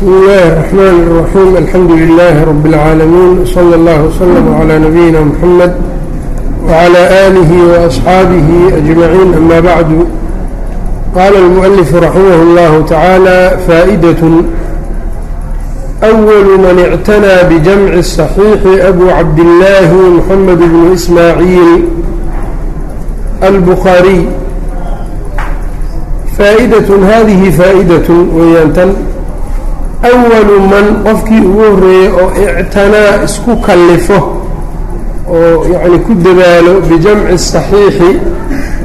bsm اllahi الرحmn الرaxيm alxamdu لlah rb العaalamiin slى اllah وslm عlى nabiyina mxamed وعlى آlih وأصxaabih أجmaعiin ama bعdu qala الmؤلف raximah اllah taعaalى faaئdaة أwl man اctanىa bjamci الصaحيiح أbu cabdالlahi mxamed bn ismaaعiil albukhaariي faa'idatun haadihi faa'idatun weeyaan tan awalu man qofkii ugu horreeyey oo ictanaa isku kallifo oo yacni ku dadaalo bijamci saxiixi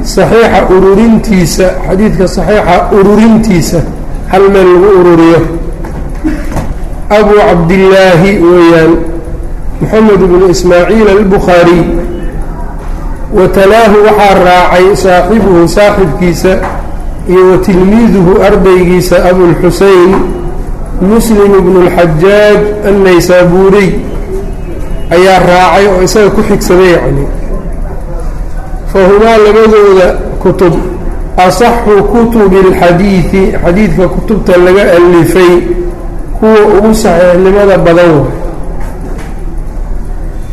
saxiixa ururintiisa xadiidka saxiixa ururintiisa hal meel lagu ururiyo abuu cabdillaahi weeyaan moxamed bnu ismaaciil albukhaariy wa talaahu waxaa raacay saaxibuhu saaxibkiisa iyo wa tilmiiduhu ardaygiisa abulxusein muslim bnu اlxajaaj annaysaabuuriy ayaa raacay oo isaga ku xigsaday yacni fahumaa labadooda kutub asaxu kutubi اlxadiidi xadiidka kutubta laga alifay kuwa ugu saxiixnimada badan way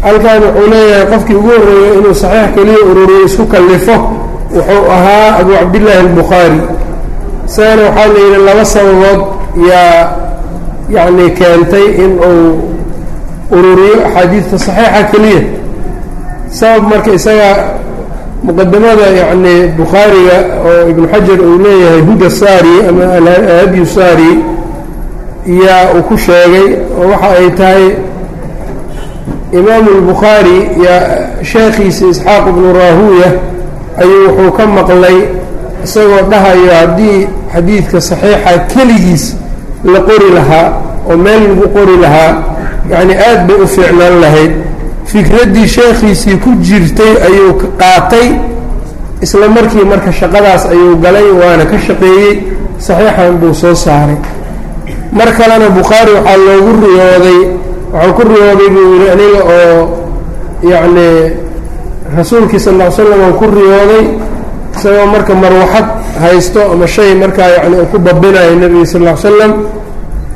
halkan wuxuu leeyahay qofkii ugu horreeyay inuu saxiix keliya ururiyo isku kallifo wuxuu ahaa abu cabdillaahi albukhaari. Isagana waxaa la yidhi laba sababood yaa yacni keentay in uu ururiyo axaadiidta saxiixa keliya. Sabab marka isaga muqadamada yacni bukhaariga oo ibnu xajar uu leeyahay huda saari ama alhadyu saari yaa uu ku sheegay oo waxa ay tahay imaamu albukhaari yaa sheekhiisa isxaaq ibnu raahuuya ayuu wuxuu ka maqlay isagoo dhahayo haddii xadiidka saxiixa keligiis la qori lahaa oo meel lagu qori lahaa yacni aad bay u fiicnaan lahayd. Fikraddii sheekhiisii ku jirtay ayuu qaatay isla markii marka shaqadaas ayuu galay waana ka shaqeeyey. Saxiixan buu soo saaray. Mar kalena bukhaari waxaa loogu riyooday waxuu ku riyooday buu yidhi aniga oo yacni rasuulkii sal ll ly slam uu ku riyooday isagoo marka marwaxad haysto ama shay markaa yacni uu ku babinayo nebiga sal ll ly slam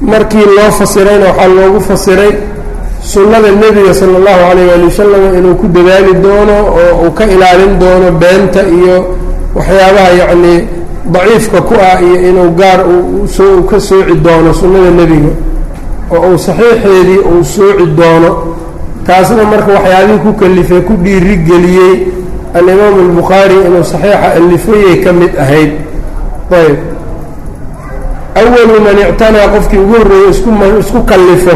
markii loo fasirayna waxaa loogu fasiray sunnada nebiga sala allahu calayh ali wasalam inuu ku dadaali doono oo uu ka ilaalin doono beenta iyo waxyaabaha yacni daciifka ku ah iyo inuu gaar soo ka sooci doono sunnada nebiga. Oo uu saxiixeedii uu sooci doono. Taasna marka waxyaabihii ku kalifay ku dhiiri geliyey alimaamu albukhaari inuu saxiixa alifayay ka mid ahayd. Ayb awalu man ictanaa qofkii ugu horreeyey isku kallifo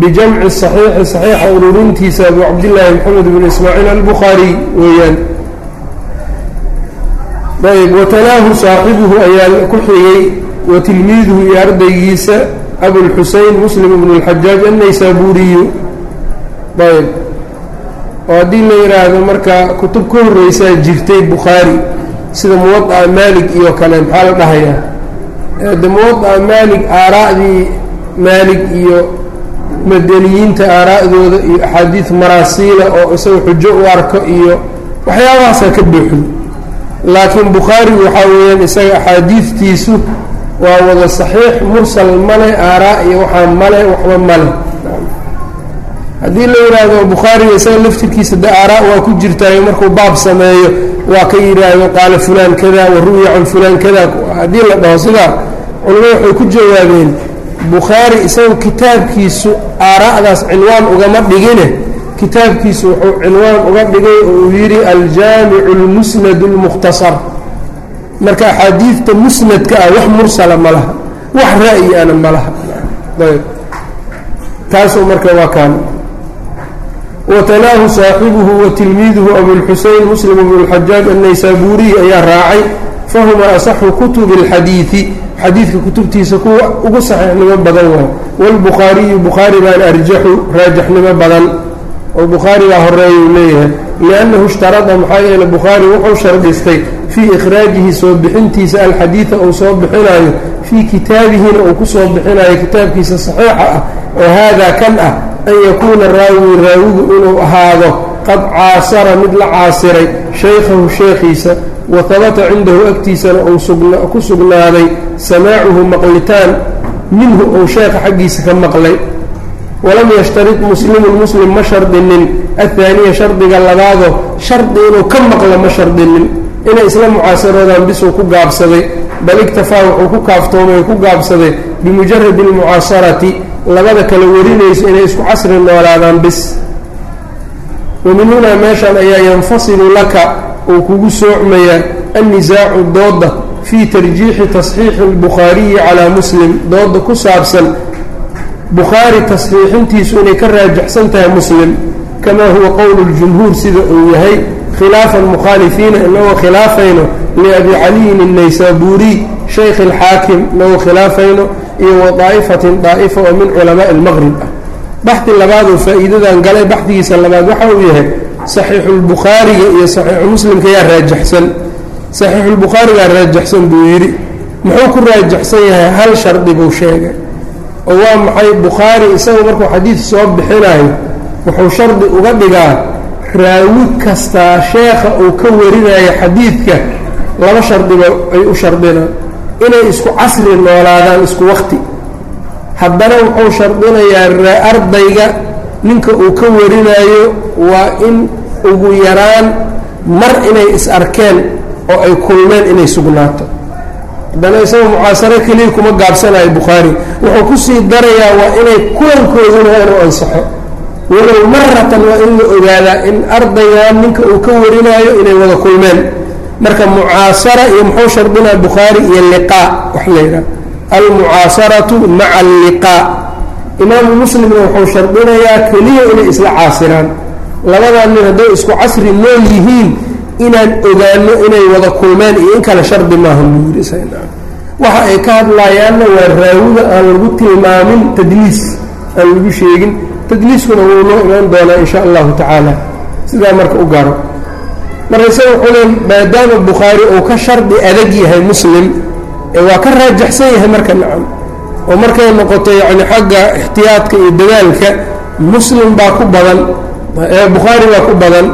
bijamci saxiixi saxiixa ururintiisa abu cabdillaahi maxamed bn ismaaciil albukhaariy weeyaan ayb watalaahu saaxibuhu ayaa ku xigay wa tilmiiduhu iyo ardaygiisa abulxusein muslim bnu اlxajaaj annaysaabuuriyu ayb oo haddii la yidhaahdo marka kutub ka horreysaa jirtay bukhaari sida muwadaa maalig iyo kale maxaa la dhahayaa de muwadaa maalig aaraa'dii maalig iyo madaniyiinta aaraa'dooda iyo axaadiid maraasiila oo isaga xujo u arko iyo waxyaabahaasaa ka buuxdo laakiin bukhaari waxaa weeyaan isaga axaadiidtiisu waa wada saxiix mursal male aaraa iyo waxaa male waxba male haddii la yidhaahdo bukhaariga isaga laftirkiisa de aaraa waa ku jirtaayo markuu baab sameeyo waa ka yidhaahdo qaala fulaan kada wa can fulaan kada haddii la dhaho sidaa culimadu waxay ku jawaabeen bukhaari isagu kitaabkiisu aaraa'daas cinwaan ugama dhigine kitaabkiisu wuxuu cinwaan uga dhigay oo uu yidhi aljaamicu اlmusnad اlmukhtasar marka axaadiidta musnadka ah wax mursala ma laha wax ra'yi-ana ma laha ayb taasuu marka waa kaan watalaahu saaxibuhu wa tilmiiduhu abulxusein muslim bnu اlxajaaj annaysaabuuriy ayaa raacay fahuma asaxu kutubi اlxadiidi xadiidka kutubtiisa kuwa ugu saxiixnimo badan waay wاlbukhaariyu bukhaari baana arjaxu raajaxnimo badan oo bukhaari baa horreeya uu leeyahay liannahu ishtarada maxaa yeele bukhaari wuxuu shardhistay fii ikhraajihi soo bixintiisa alxadiida uu soo bixinayo fii kitaabihina uu ku soo bixinayo kitaabkiisa saxiixa ah oo haadaa kan ah an yakuuna raawi raawigu inuu ahaado qad caasara mid la caasiray shaykhahu sheekhiisa wa habata cindahu agtiisana uu ku sugnaaday samaacuhu maqlitaan minhu ou sheekha xaggiisa ka maqlay. Walam yashtarid muslimun muslim ma shardinin athaaniya shardiga labaado shardi inuu ka maqlo ma shardinin. Inay isla mucaasaroodaan bisuu ku gaabsaday bal iktafaa wuxuu ku kaaftoomay ku gaabsaday bimujaradi almucaasarati labada kala warinayso inay isku casri noolaadaan bis. Wa min hunaa meeshan ayaa yanfasilu laka uu kugu soocmayaa annisaacu dooda fii tarjiixi tasxiixi albukhaariyi calaa muslim dooda ku saabsan bukhaari tasxiixintiisu inay ka raajaxsan tahay muslim kamaa huwa qowlu ljumhuur sida uu yahay khilaafan mukhaalifiina inagoo khilaafayno liabi caliyin الnaysaabuuriy shaykh اlxaakim inagoo khilaafayno iyo wa daa'ifatin daa'ifa oo min culamaai اlmaqrib ah baxdi labaadoo faa'iidadan galay baxdigiisa labaad waxa uu yahay saxiixulbukhaariga iyo saxiixu muslimka yaa raajaxsan saxiixulbukhaarigaa raajaxsan buu yidhi. Muxuu ku raajaxsan yahay hal shardi buu sheegay. Oo waa maxay? Bukhaari isagu markuu xadiid soo bixinayo wuxuu shardi uga dhigaa raawi kastaa sheekha uu ka warinayo xadiidka. Laba shardiba ay u shardinaan inay isku casri noolaadaan isku wakti haddana wuxuu shardinayaa ardayga ninka uu ka warinayo waa in ugu yaraan mar inay is arkeen oo ay kulmeen inay sugnaato. Haddana isaga mucaasaro keliya kuma gaabsanayo bukhaari. Wuxuu ku sii darayaa waa inay kulankooduna waa inuu ansaxo. Walow maratan waa in la ogaadaa in ardaygan ninka uu ka warinaayo inay wada kulmeen. Marka mucaasara iyo muxuu shardinaa bukhaari iyo liqaa wax la yidhaha almucaasaratu maca alliqaa imaamu muslimna wuxuu shardinayaa keliya inay isla caasiraan. Labadaa nin hadday isku casri nool yihiin inaan ogaano inay wada kulmeen iyo in kale shardi maaha buu yidhi waxa ay ka hadlayaanna waa raawida aan lagu tilmaamin tadliis aan lagu sheegin. Tadliiskuna wuu noo imaan doonaa in sha allahu tacaala. Sidaa marka u garo marka isaga wuxuu le maadaama bukhaari uu ka shardi adag yahay muslim ee waa ka raajaxsan yahay marka nacam oo markay noqoto yacni xagga ixtiyaadka iyo dadaalka muslim baa ku badan bukhaari baa ku badan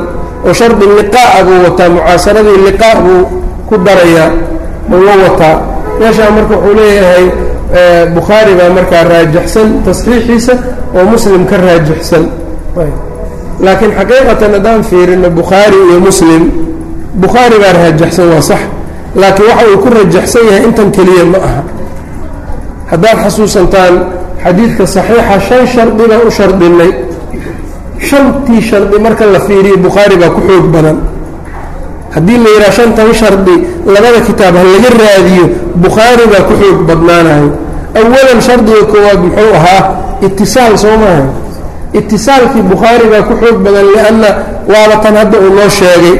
oo shardi liqaa'a buu wataa mucaasaradii liqaa buu ku darayaa uga wataa. Meeshaa marka wuxuu leeyahay bukhaari baa markaa raajaxsan tasxiixiisa oo muslim ka raajaxsan laakiin xaqiiqatan haddaan fiirino bukhaari iyo muslim bukhaari baa raajaxsan waa sax laakiin waxa uu ku rajaxsan yahay intan keliya ma aha haddaad xasuusantaan xadiidka saxiixa shan shardi baan u shardinay shantii shardi marka la fiiriyo bukhaari baa ku xoog badan. Haddii la yidhaha shantan shardi labada kitaab ha laga raadiyo bukhaari baa ku xoog badnaanayo. Awalan shardiga koowaad muxuu ahaa itisaal soo maaha itisaalkii bukhaari baa ku xoog badan lianna waaba tan hadda uu noo sheegay.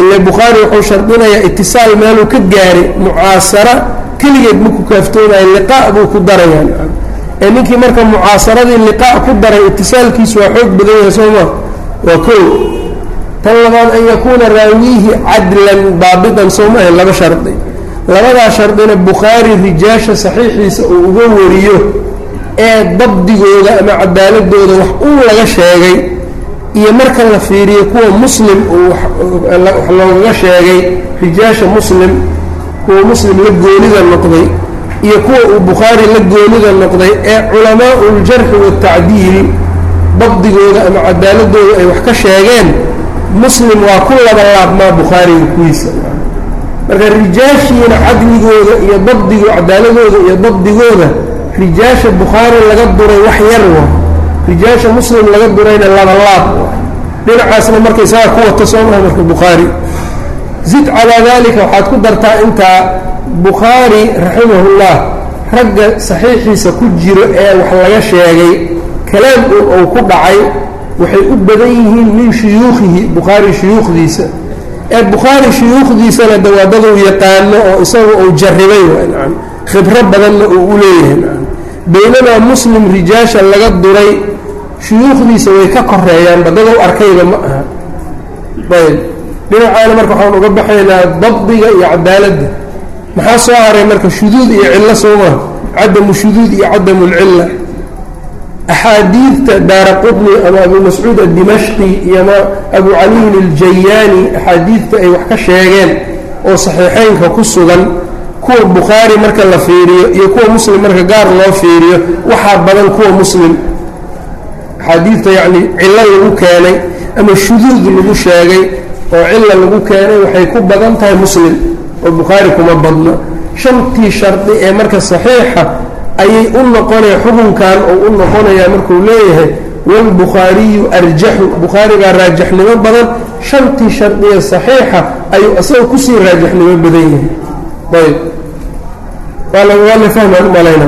Ila bukhaari wuxuu shardinayaa itisaal meeluu ka gaaray mucaasara keligeed maku kaaftoonayo liqaa buu ku darayaan ee ninkii marka mucaasaradii liqaa ku daray itisaalkiisu waa xoog badan yahay soo maa waa kow. Tan labaad an yakuuna raawiihi cadlan daabitan soo maaha laba shardi. Labadaa shardina bukhaari rijaasha saxiixiisa uu uga wariyo ee dabdigooda ama cadaaladooda wax uu laga sheegay iyo marka la fiiriyo kuwa muslim uu wax loogaga sheegay rijaasha muslim kuwa muslim la goonida noqday iyo kuwa uu bukhaari la goonida noqday ee culamaau ljarxi waatacdiil dabdigooda ama cadaaladooda ay wax ka sheegeen muslim waa ku laba laabmaa bukhaariga kuwiisa. Marka rijaashiina cadligooda iyo dabdigo cadaaladooda iyo dabdigooda rijaasha bukhaari laga duray wax yar wa rijaasha muslim laga durayna laba laab dhinacaasna marka isagaa ku wata soo maha marka bukhaari zid calaa dalika waxaad ku dartaa intaa bukhaari raximahullah ragga saxiixiisa ku jiro ee wax laga sheegay kalaam uu ku dhacay waxay u badan yihiin min shuyuukhihi bukhaari shuyuukhdiisa. Ee bukhaari shuyuukhdiisana dawaadaduu yaqaano oo isaga uu jarribay khibro badanna uu u leeyahay baynamaa muslim rijaasha laga duray shuyuukhdiisa way ka koreeyaan badadou arkayba ma aha. Ayb dhinacaana marka waxaan uga baxaynaa dabdiga iyo cadaaladda maxaa soo haray marka shuduud iyo cillo soo maha cadamu shuduud iyo cadamu lcilla axaadiidta daara qudni ama abu mascuud addimashqi iyo ama abu caliyin aljayaani axaadiidta ay wax ka sheegeen oo saxiixeynka ku sugan kuwa bukhaari marka la fiiriyo iyo kuwa muslim marka gaar loo fiiriyo waxaa badan kuwa muslim. Axaadiidta yacni cillo lagu keenay ama shuduud lagu sheegay oo cilla lagu keenay waxay ku badan tahay muslim oo bukhaari kuma badno. Shantii shardi ee marka saxiixa ayay u noqonaya xukunkan oo u noqonayaa markuu leeyahay wاlbukhaariyu arjaxu. Bukhaari baa raajaxnimo badan shantii shardiye saxiixa ayuu isagoo ku sii raajaxnimo badan yahay. Ayb waa la fahmaan umalayna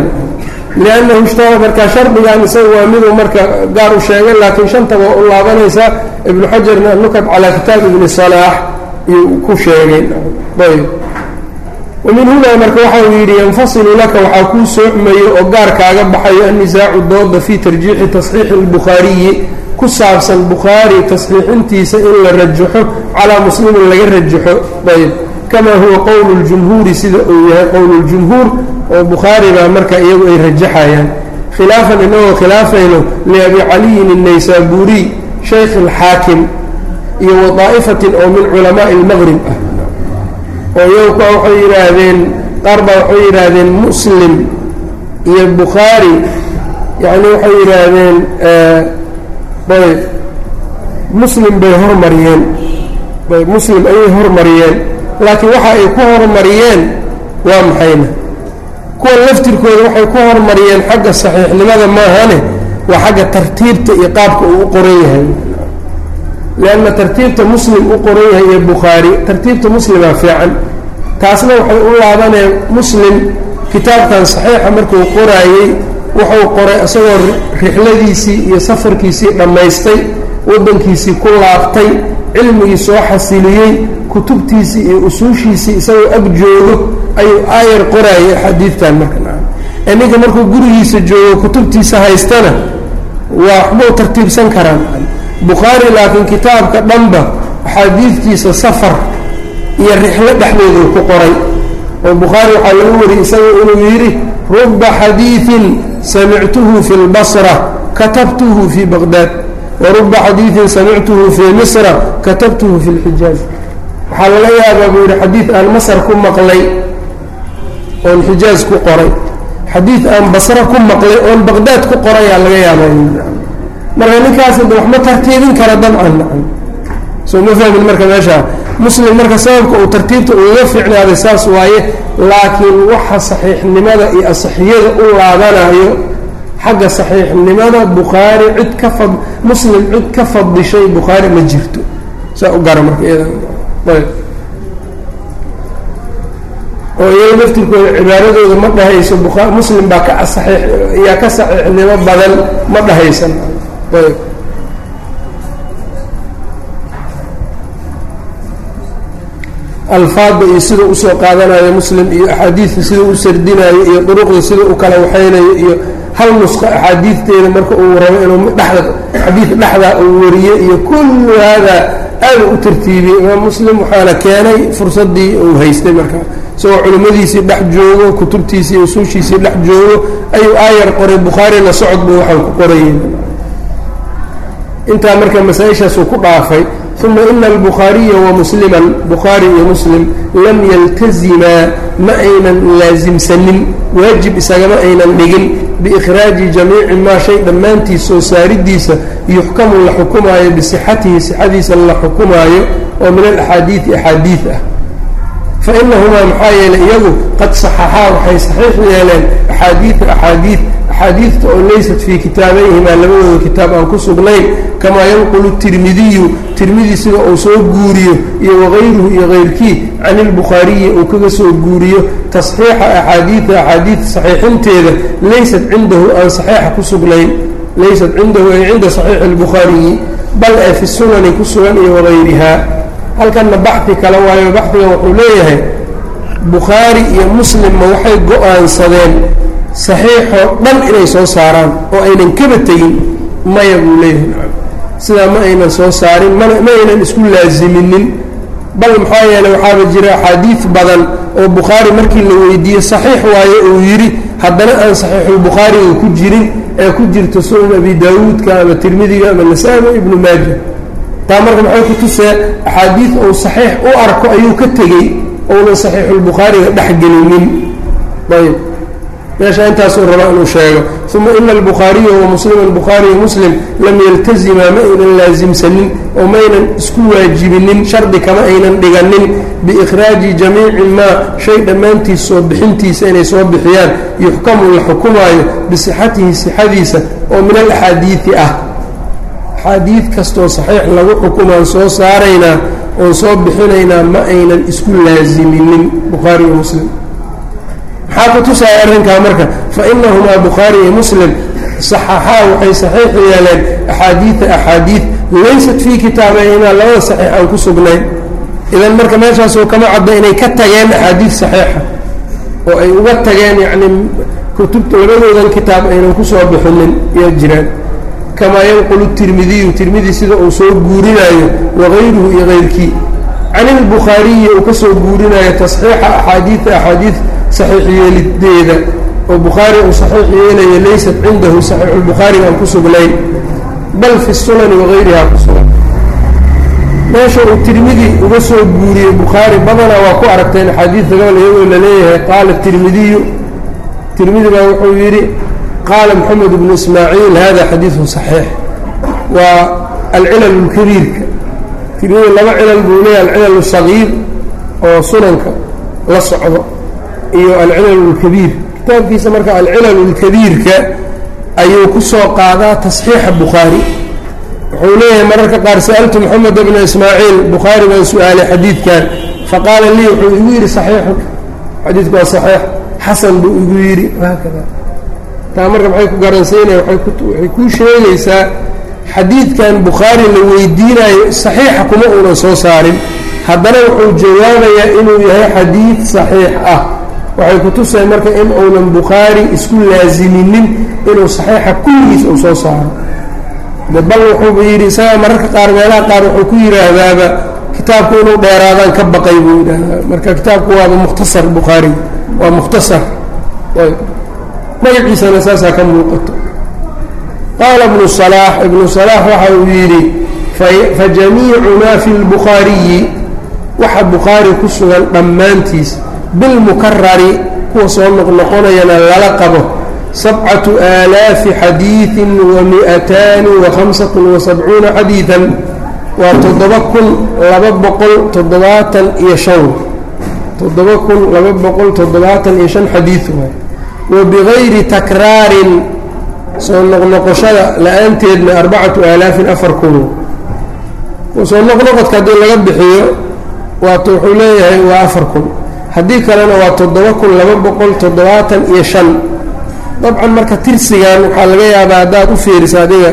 liannahu ishtahara markaa shardigan isagu waa miduu marka gaar u sheegay laakiin shantaba waa u laabanaysaa ibnu xajarna nukat calaa kitaab ibni salaax iyuu ku sheegay ayb wamin marka waxau yidhi yanfasilu laka waxaa kuu soocmayo oo gaarkaaga baxayo annisaacu dooda fii tarjiixi tasxiixi albukhaariyi ku saabsan bukhaari tasxiixintiisa in la rajaxo calaa muslimin laga rajaxo ayb kamaa huwa qowlu ljumhuuri sida uu yahay qowluljumhuur oo bukhaari baa marka iyagu ay rajaxayaan khilaafan inagoo khilaafayno liabi caliyin الnaysaburiy shaykh اlxaakim iyo wadaa'ifatin oo min culamaaءi اlmaqrib ah oo iyagu waxay yidhaahdeen qaar baa waxay yidhaahdeen muslim iyo bukhaari yacni waxay yidhaahdeen ayb muslim bay hormariyeen ayb muslim ayay hormariyeen laakiin waxa ay ku hormariyeen waa maxayna Kuwan laftirkooda waxay ku hormariyeen xagga saxiixnimada maahane waa xagga tartiibta iyo qaabka uu u qoran yahay. Lanna tartiibta muslim u qoran yahay iyo bukhaari tartiibta muslimaa fiican. Taasna waxay u laabaneen muslim kitaabkan saxiixa markuu qoraayey wuxuu qoray isagoo rixladiisii iyo safarkiisii dhammaystay waddankiisii ku laabtay cilmigii soo xasiliyey kutubtiisii iyo usuushiisii isagoo ag joogo ayuu aayar qoraayay axaadiidtan marka ninka markuu gurigiisa joogo kutubtiisa haystana waa waxbuu tartiibsan karaan. Bukhaari laakiin kitaabka dhanba axaadiidkiisa safar iyo rixlo dhexdeeduu ku qoray. Oo bukhaari waxaa lagu wariyey isaga inuu yidhi ruba xadiiin samictuhu fi lbasra katabtuhu fi baqdaad wa ruba xadiiin samictuhu fi misra katabtuhu fi lxijaaz waxaa laga yaabaa buu yidhi xadiid aan masar ku maqlay oon xijaaz ku qoray. Xadiid aan basra ku maqlay oon baqdaad ku qorayaa laga yaabaa marka ninkaas de wax ma tartiibin kara dabcan soo ma fahmin marka meeshaa muslim marka sababka uu tartiibta ugaga fiicnaaday saas waaye laakiin waxa saxiixnimada iyo asaxiyada u laabanayo xagga saxiixnimada bukhaari cid ka fad muslim cid ka fadishay bukhaari ma jirto. Saa u gara marka iyada oo iyaga laftirkooda cibaaradooda ma dhahayso bukhaari muslim baa ka asaxiix yaa ka saxiixnimo badan ma dhahaysan. Ayb. Alfaadda iyo sida u soo qaadanayo muslim iyo axaadiidta sida u sardinayo iyo duruqda sida u kala waxaynayo iyo hal nusqa axaadiidteeda marka uu rabo inuu dhexda xadiid dhexdaa uu wariyo iyo kullu haadaa aada u tartiibiyey. Imaam muslim waxaana keenay fursaddii uu haystay marka isagoo culimmadiisii dhex joogo kutubtiisii usuushiisii dhex joogo ayuu aayar qoray. Bukhaarina socod buu waxaan ku qorayeen intaa marka masaa-ishaasuu ku dhaafay uma ina albukhaariya wamusliman bukhaari iyo muslim lam yaltazimaa ma aynan laasimsanin waajib isagama aynan dhigin. Biikhraaji jamiici maa shay dhammaantiis soo saaridiisa yuxkamu la xukumaayo bisixatihi sixadiisa la xukumaayo oo min alaxaadiidi axaadiid ah fainahumaa maxaa yeelay iyagu qad saxaxaa waxay saxiix yeeleen axaadiida axaadiid axaadiidta oo laysat fii kitaabayhimaa labadooda kitaab aan ku sugnayn kamaa yanqulu tirmidiyu tirmidi sida uu soo guuriyo iyo wagayruhu iyo kayrkii can ilbukhaariyi uu kaga soo guuriyo tasxiixa axaadiida axaadiid saxiixinteeda laysat cindahu aan saxiixa ku sugnayn laysat cindahu ay cinda saxiixi albukhaariyi bal ee fi sunani ku sugan iyo wagayrihaa halkanna baxi kale waayo baxigan wuxuu leeyahay bukhaari iyo muslimma waxay go'aansadeen saxiixoo dhan inay soo saaraan oo aynan kaba tegin maya buu leeyahay. Sidaa ma aynan soo saarin mana ma aynan isku laasiminin bal maxaa yeeley waxaaba jira axaadiid badan oo bukhaari markii la weydiiye saxiix waaye uu yidhi haddana aan saxiixulbukhaariga ku jirin ee ku jirta sunan abi daawuudka ama tirmidiga ama nasaa ama ibnu maaja taa marka maxay ku tusee axaadiid uu saxiix u arko ayuu ka tegey ounan saxiixulbukhaariga dhexgelinin ayb meesha intaasuu rabaa inuu sheego. Uma ina albukhaariya wa musliman bukhaariya muslim lam yaltazima ma aynan laasimsanin oo maynan isku waajibinin shardi kama aynan dhiganin. Biikhraaji jamiici maa shay dhammaantiis soo bixintiisa inay soo bixiyaan. Yuxkamu la xukumaayo bisixatihi sixadiisa oo min alaxaadiidi ah axaadiid kastoo saxiix lagu xukumaan soo saaraynaa oon soo bixinaynaa ma aynan isku laasiminin bukhaari iyo muslim. Maxaa ku tusaya arrinkaa marka? Fa inahumaa bukhaari iyo muslim saxaxaa waxay saxiix yeeleen axaadiida axaadiid laysat fii kitaabayhimaa labada saxiix aan ku sugnayn. Idan marka meeshaasoo kama cadda inay ka tageen axaadiid saxiixa oo ay uga tageen yacni kutubta labadoodan kitaab aynan ku soo bixinin iyo jiraan kamaa yanqulu tirmidiyu tirmidi sida uu soo guurinaayo wagayruhu iyo kayrkii can ilbukhaariyi uu ka soo guurinayo tasxiixa axaadiida axaadiid saxiix yeelideeda oo bukhaari uu saxiix yeelaya laysat cindahu saxiixulbukhaari aan ku sugnayn. Bal fi sunani wagayriha ku sugan meesha uu tirmidi uga soo guuriyey bukhaari badanaa waa ku aragteen axaadiidta gobol iyagoo la leeyahay qaala tirmidiyu tirmidi baa wuxuu yidhi qaala moxamed bnu ismaaciil hada xadiidun saxiix waa alcilal lkabiirka tirmidi laba cilal buu leeyahay alcilal sagiir oo sunanka la socdo iyo alcilal اlkabiir kitaabkiisa marka alcilal اlkabiirka ayuu ku soo qaadaa tasxiixa bukhaari wuxuu leeyahay mararka qaar sa'altu moxamed bna ismaaciil bukhaari baan su'aalay xadiidkan faqaala lii wuxuu igu yidhi saxiixu xadiidku waa saxiix xasan buu igu yidhi haakada taa marka maxay ku garansiinaya waxay kuu sheegaysaa xadiidkan bukhaari la weydiinayo saxiixa kuma uunan soo saarin. Haddana wuxuu jawaabayaa inuu yahay xadiid saxiix ah. Waxay ku tusahay marka in uunan bukhaari isku laasiminin inuu saxiixa kulligiis uu soo saaro. Bal wuxuuba yidhi isagaa mararka qaar meelaha qaar wuxuu ku yidhaahdaaba kitaabku inuu dheeraadaan ka baqay buu yidhaahdaa. Marka kitaabku waaba mukhtasar bukhaari. Waa mukhtasar magaciisana saasaa ka muuqato. Qaala ibnu salaax ibnu salaax waxa uu yidhi fajamiicu maa fi lbukhaariyi waxa bukhaari ku sugan dhammaantiis bilmukarari kuwa soo noqnoqonayana lala qabo sabcatu aalaafi xadiidin wa mi'ataani wa khamsatun wa sabcuuna xadiidan. Waa toddoba kun laba boqol toddobaatan iyo shan. Toddoba kun laba boqol toddobaatan iyo shan xadiid waay wa bigayri takraarin soo noqnoqoshada la'aanteedna arbacatu aalaafin afar kun soo noqnoqodka haddii laga bixiyo waat wuxuu leeyahay waa afar kun. Haddii kalena waa toddoba kun laba boqol toddobaatan iyo shan. Dabcan marka tirsigan waxaa laga yaabaa haddaad u fiirisa adiga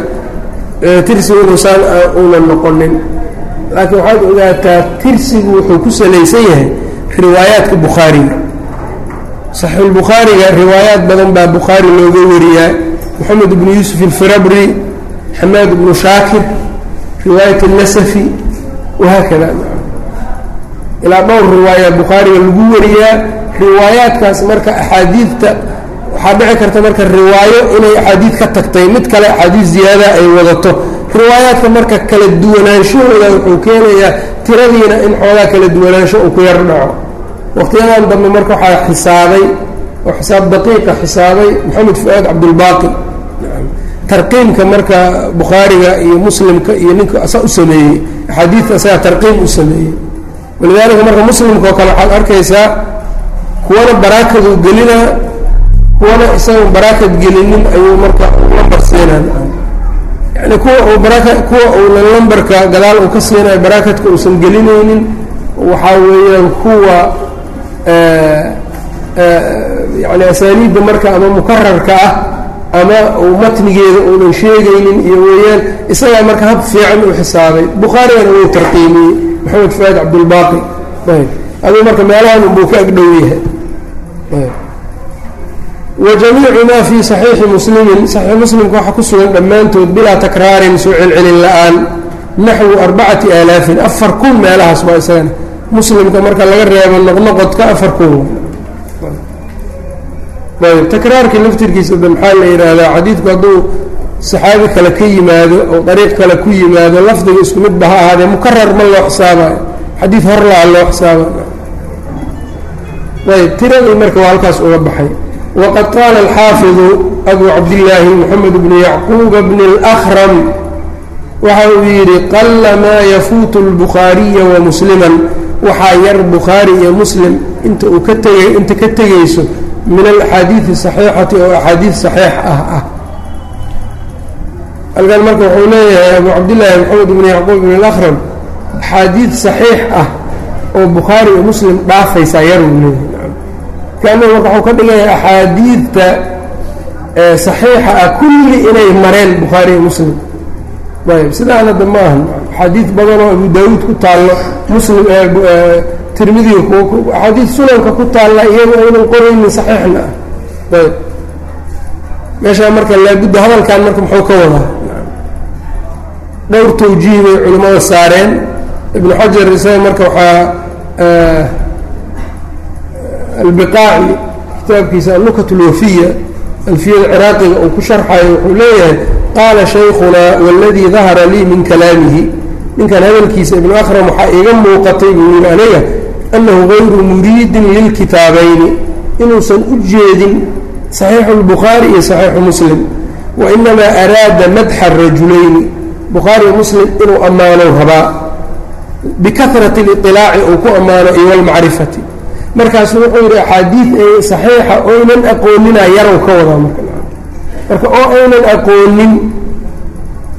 tirsigu inuusaan uunan noqonin. Laakiin waxaad ogaataa tirsigu wuxuu ku salaysan yahay riwaayaadka bukhaariga saxiixulbukhaariga riwaayaad badan baa bukhaari looga wariyaa moxamed ibnu yuusuf alfirabri xamaad ibnu shaakir riwaayat اnasafi wahaakada ilaa dhowr riwaaya bukhaariga lagu wariyaa riwaayaadkaas marka axaadiidta waxaa dhici karta marka riwaayo inay axaadiid ka tagtay. Mid kale axaadiid ziyaada ay wadato. Riwaayaadka marka kala duwanaanshahooda wuxuu keenayaa tiradiina in xoogaa kala duwanaansho uu ku yar dhaco waqtiyadan dambe marka waxaa xisaabay oo xisaab daqiiqa xisaabay moxamed fu-aad cabdulbaaqi. Tarqiimka marka bukhaariga iyo muslimka iyo ninka asaa u sameeyey axaadiidta asagaa tarqiim u sameeyey. Walidaalika marka muslimka oo kale waxaad arkaysaa kuwana baraakaduu gelinaa kuwana isaga baraakad gelinin ayuu marka lambar siinaa. Yani kuwa uu baraka kuwa uunan lambarka gadaal uu ka siinayo baraakadka uusan gelinaynin waxaa weeyaan kuwa yani asaaniidda marka ama mukararka ah ama matnigeeda uunan sheegaynin iyo weeyaan isagaa marka hab fiican u xisaabay. Bukhaarigana wuu tarqiimiyey maxamed fuaad cabdulbaaqi. Ayb aduu marka meelahan unbuu ka agdhow yahay. Wa maa fii saxiixi muslimin saxiix muslimka waxaa ku sugan dhammaantood bilaa takraarin soo celcelin la'aan naxwu arbacati aalaafin afar kun meelahaas waa isagana muslimka marka laga reebo noqnoqodka afar kun ayb takraarkii laftirkiisa de maxaa la yidhaahdaa xadiidku hadduu saxaabi kale ka yimaado oo dariiq kale ku yimaado lafdiga isku mid ba ha ahaadee mukarar ma loo xisaabayo xadiid horlaa loo xisaabayo ayb tiradii marka waa halkaas uga baxay waqad qaala alxaafidu abu cabdillaahi moxamed bnu yacquuba bni اlأkhram waxa uu yidhi qala maa yafuutu اlbukhaariya wa musliman waxaa yar bukhaari iyo muslim inta uu ka tegay inta ka tegayso min alaxaadiidi saxiixati oo axaadiid saxiix ah ah. Halkan marka wuxuu leeyahay abu cabdillaahi maxamed bn yacquub bn اlakram axaadiid saxiix ah oo bukhaari iyo muslim dhaafaysaa yaruu leeyahay. Kaana marka waxuu ka dhigaya axaadiidta saxiixa ah kulli inay mareen bukhaari iyo muslim ayb sidaan hadda ma aha. Axaadiid badanoo abu daawuud ku taallo muslim tirmidiga axaadiid sunanka ku taalla iyagu aynan qoraynin saxiixna. Ah ayb meeshaa marka laabudda hadalkan marka muxuu ka wadaa? Dhowr tawjiih bay culimmada saareen. Ibnu xajar isaga marka waxaa albiqaaci kitaabkiisa allukat lwafiya alfiyada ciraaqiga uu ku sharxayo wuxuu leeyahay qaala shaykhunaa waladii dahara lii min kalaamihi ninkan hadalkiisa ibnu akram waxaa iiga muuqatay buu yidhi aniga annahu gayru muriidin lilkitaabayni inuusan u jeedin saxiixu اlbukhaari iyo saxiixu muslim wainamaa araada madxa rajulayni bukhaari iyo muslim inuu ammaano rabaa bikahrati اliطilaaci uu ku ammaano iyo walmacrifati markaasu wuxuu yidhi axaadiid ay saxiixa oynan aqooninaa yarow ka wadaa marka marka oo aynan aqoonin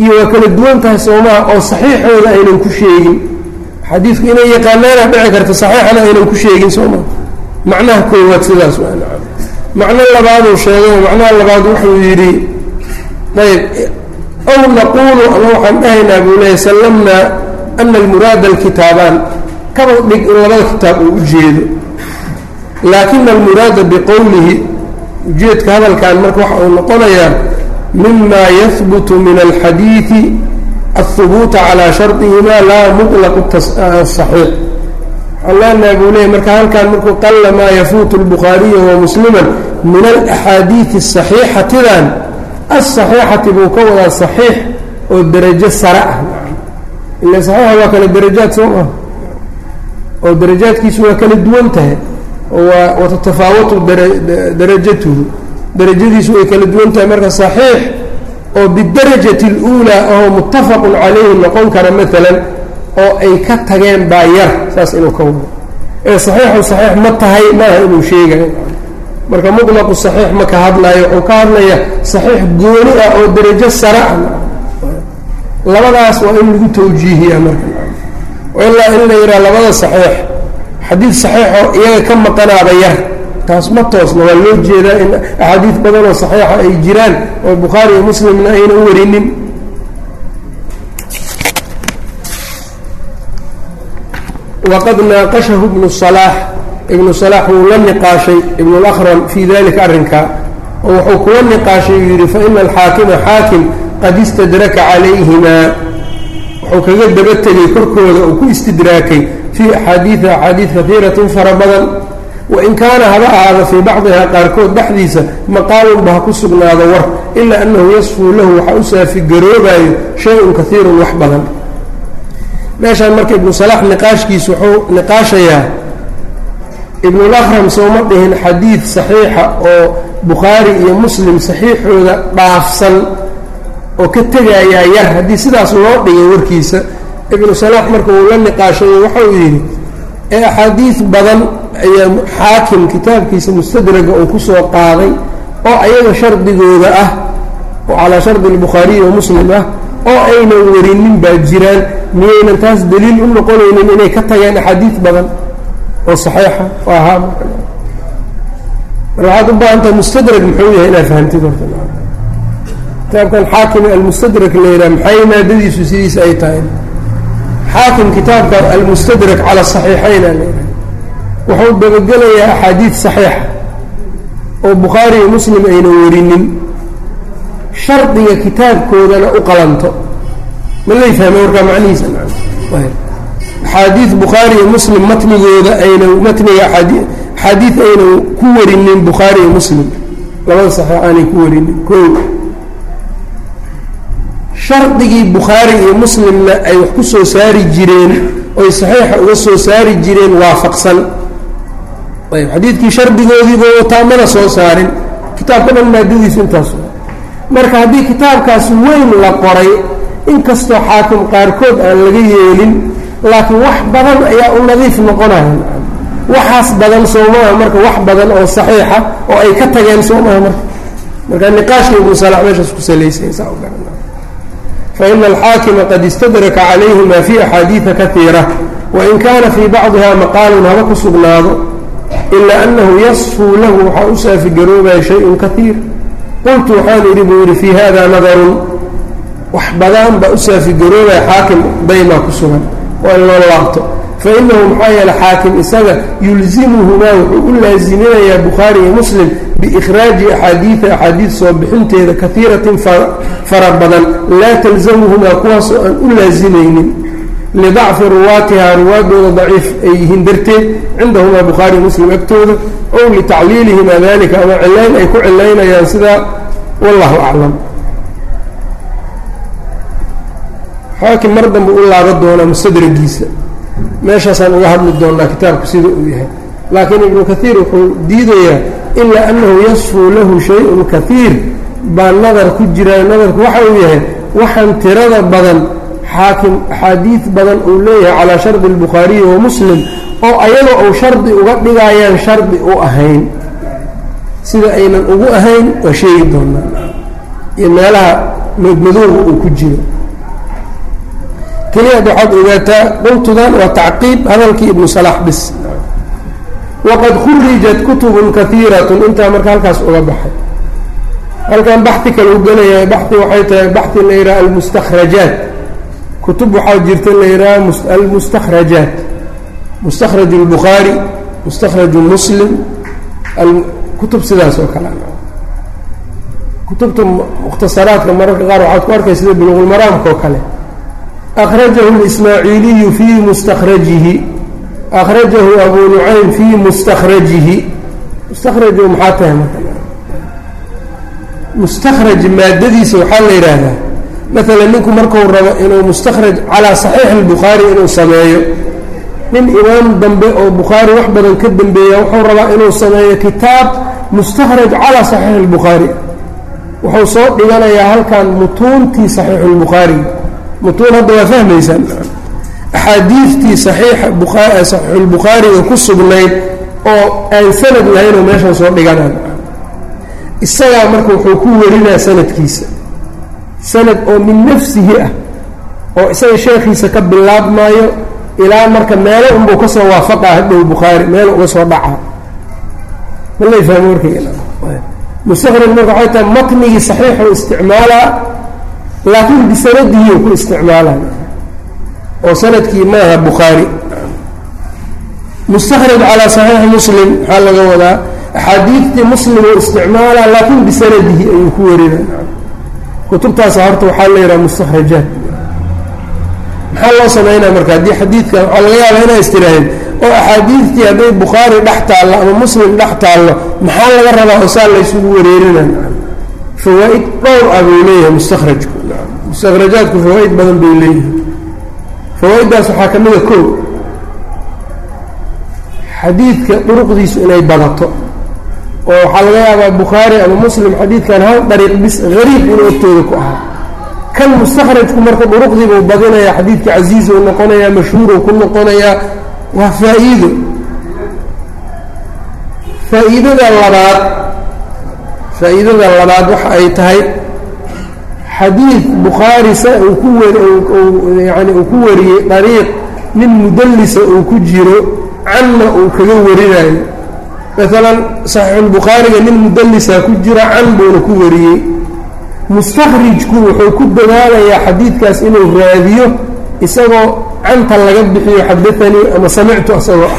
iyo waa kala duwan tahay soomaha oo saxiixooda aynan ku sheegin. Xadiidku inay yaqaanaana dhici karta saxiixana aynan ku sheegin sooma macnaha koowaad sidaas waa nacam. Macno labaaduu sheegay macnaha labaad wuxuu yidhi ayb aw naquulu ama waxaan dhahaynaa buu leeyay sallamnaa ana almuraada alkitaabaan. Kaba dhig in labada kitaab uu u jeedo. Laakina almuraada biqowlihi ujeedka hadalkan marka waxa uu noqonayaa mima yahbutu min alxadiidi aلhubuuta calaa sharطihima laa muطlaq saxiix waxaan leenaha buu leeyay marka halkan markuu qalla maa yafuutu اlbukhaariya wa muslima min alaxaadiidi الصaxiixatidan aلصaxiixati buu ka wadaa صaxiix oo derajo sare ah ila saxiixa waa kala derajaad soo ah oo darajaadkiisu waa kala duwan tahay waa watatafaawatu darajatuhu darajadiisu ay kala duwan tahay marka saxiix oo bidarajati اluulaa oo mutafaqun calayhi noqon kara maalan oo ay ka tageen baa yar saas inuu ka wado ee saxiixu saxiix ma tahay maaha inuu sheegayo marka mutlaqu saxiix ma ka hadlayo wuxuu ka hadlaya saxiix gooni ah oo darajo sare ah. Labadaas waa in lagu tawjiihiya marka. Ilaa in la yidhaha labada saxiix xadiid saxiixoo iyaga ka maqanaaba yar taas ma toosna waa loo jeedaa in axaadiid badan oo saxiixa ay jiraan oo bukhaari iyo muslimna ayna u warinin. waqad naaqashahu ibnu salaax ibnu salaax wuu la niqaashay ibnu lakram fii dalika arrinkaa oo wuxuu kula niqaashay uu yidhi fa ina alxaakima xaakim qad istadraka calayhimaa wuxuu kaga daba tegey korkooda uu ku istidraakay fii axaadiida axaadiid kaiiratin fara badan. Wain kaana haba ahaada fii bacdihaa qaarkood dhexdiisa maqaalunba ha ku sugnaado war ilaa annahu yasfuu lahu waxaa u saafigaroobaayo shay-un kaiirun wax badan. Meeshaan marka ibnu salaax niqaashkiisu wuxuu niqaashayaa ibnulakram sooma dhihin xadiid saxiixa oo bukhaari iyo muslim saxiixooda dhaafsan oo ka tegayaa yar. Haddii sidaas loo dhigay warkiisa ibnu salaax marka uu la niqaashayo waxau yidhi ee axaadiid badan ayaa xaakim kitaabkiisa mustadraga uu ku soo qaaday oo ayaga shardigooda ah oo calaa shardi albukhaariyi wa muslim ah oo aynan warinin baa jiraan miyaynan taas daliil u noqonaynin inay ka tageen axaadiid badan oo saxiixa ahaa. Marka waxaad u baahantaha mustadrag muxuu yahay inaad fahamtid horta kitaabkan xaakim almustadrak la yidhaha maxay maadadiisu sidiisa ay tahay? Xaakim kitaabka almustadrak cala saxiixayna la yidhaha. Wuxuu dabagelayaa axaadiid saxiixa oo bukhaari iyo muslim aynan warinin. Shardiga kitaabkoodana u qalanto. Ma lay fahmay warkaa macnihiisa? Axaadiid bukhaari iyo muslim matnigooda ayna matniga axaadiid aynan ku warinin bukhaari iyo muslim. Labada saxiix aanay ku warinin. O shardigii bukhaari iyo muslimna ay wax ku soo saari jireen oy saxiixa uga soo saari jireen waafaqsan. Ayb xadiidkii shardigoodiiba wataa mana soo saarin. Kitaabka dhan maadadiisu intaas. Marka haddii kitaabkaas weyn la qoray inkastoo xaakim qaarkood aan laga yeelin laakiin wax badan ayaa u nadiif noqonaya. Waxaas badan soo maaha marka wax badan oo saxiixa oo ay ka tageen soo maaha marka. Marka niqaashka ibnu salax meeshaas ku salaysay saa u garan faina alxaakima qad istadraka calayhima fi axaadiida kaiira wain kaana fii bacdiha maqaalun haba ku sugnaado ilaa annahu yasfuu lahu waxaa u saafigaroobaya shayun kaiir qultu waxaan idhi buu yidhi fii hada nadarun wax badan baa u saafigaroobaya xaakim daymaa ku sugan waa in loo laabto fainahu maxaa yeele xaakim isaga yulzimuhumaa wuxuu u laasiminayaa bukhaari iyo muslim biikhraaji axaadiida axaadiid soo bixinteeda kaiiratin fara badan laa talzamuhumaa kuwaasoo aan u laasimaynin lidacfi ruwaatihaa ruwaadooda daciif ay yihiin darteed cindahumaa bukhaari muslim agtooda ow litacliilihimaa dalika ama cilayn ay ku cilaynayaan sidaa wallahu aclam xaakim mar dambe u laaba doonaa mustadragiisa meeshaasaan uga hadli doonaa kitaabku sida uu yahay laakiin ibnu kaiir wuxuu diidayaa ilaa annahu yasfuu lahu shay-un kaiir baa nadar ku jiraa nadarku waxa uu yahay waxaan tirada badan xaakim axaadiid badan uu leeyahay calaa shardi albukhaariyi wa muslim oo ayagoo uu shardi uga dhigayaan shardi u ahayn. Sida aynan ugu ahayn waa sheegi doonaa. Iyo meelaha madmadooga uu ku jiro. Keliyaad waxaad ogaataa qultudan waa tacqiib hadalkii ibnu salax bis waqad khurijat kutubun kaiiratun intaa marka halkaas uga baxay halkan baxi kale u gelaya baxi waxay tahay baxi la yidhaha almustakhrajaat kutub waxaa jirta la yidhaha almustakhrajaat mustakhraj اlbukhaari mustakhraj muslim kutub sidaas oo kale kutubta mukhtasaraadka mararka qaar waxaad ku arkay sida oo kale akhrajahu اlismaaciiliyu fii mustakhrajihi akrajahu abu nucaym fii mustakrajihi mustakraju maxaa tahay marka mustakraj maadadiisa waxaa la yidhaahdaa maalan ninku marku rabo inuu mustakraj calaa saxiix albukhaari inuu sameeyo nin imaam dambe oo bukhaari wax badan ka dambeeya wuxuu rabaa inuu sameeyo kitaab mustakraj calaa saxiix albukhaari wuxuu soo dhiganayaa halkan صحيح saxiixulbukhaari mutuun hadda waa fahmaysaan axaadiidtii saxiixa saxiixulbukhaariga ku sugnayd oo aan sanad lahaynoo meeshan soo dhiganaan isagaa marka wuxuu ku warinaa sanadkiisa. Sanad oo min nafsihi ah oo isaga sheekhiisa ka bilaabmaayo ilaa marka meelo unbuu ka soo waafaqaa hadhow bukhaari meel uga soo dhacaa malay fahmo warkaymustakhraj marka waxay tahay matnigii saxiixuu isticmaalaa laakiin bisanadihiu ku isticmaalaa oo sannadkii maaha bukhaari mustakhraj calaa saxiixi muslim maxaa laga wadaa axaadiidtii muslim uu isticmaalaa laakiin bisanadihi ayuu ku warina kutubtaas horta waxaa la yidhaha mustakhrajaat maxaa loo samaynaa marka? Haddii xadiidkan waxaa laga yaabaa inaa istiraaheen oo axaadiidtii hadday bukhaari dhex taallo ama muslim dhex taallo maxaa laga rabaa oo saa laysugu wareerina? Fawaa-id dhowr ah buu leeyahay mustakhrajku mustakhrajaadku fawaa-id badan bay leeyihiin fawaa-iddaas waxaa ka mida kow. Xadiidka duruqdiisu inay badato oo waxaa laga yaabaa bukhaari ama muslim xadiidkan hal dariiq bis hariib inuu agtooda ku ahaa kan mustakhrajku marka duruqdiibuu badinaya xadiidka casiiz uu noqonayaa mashhuuruu ku noqonayaa waa faa-iido. Faa-iidada labaad faa-iidada labaad waxa ay tahay xadiid bukhaari sa uu ku w yani uu ku wariyey dariiq nin mudallisa uu ku jiro canna uu kaga warinayo. Maalan saxiixulbukhaariga nin mudallisa ku jira can buuna ku wariyey. Mustakhrijku wuxuu ku dadaalayaa xadiidkaas inuu raadiyo isagoo canta laga bixiyo xadaanii ama samictu isagoo ah.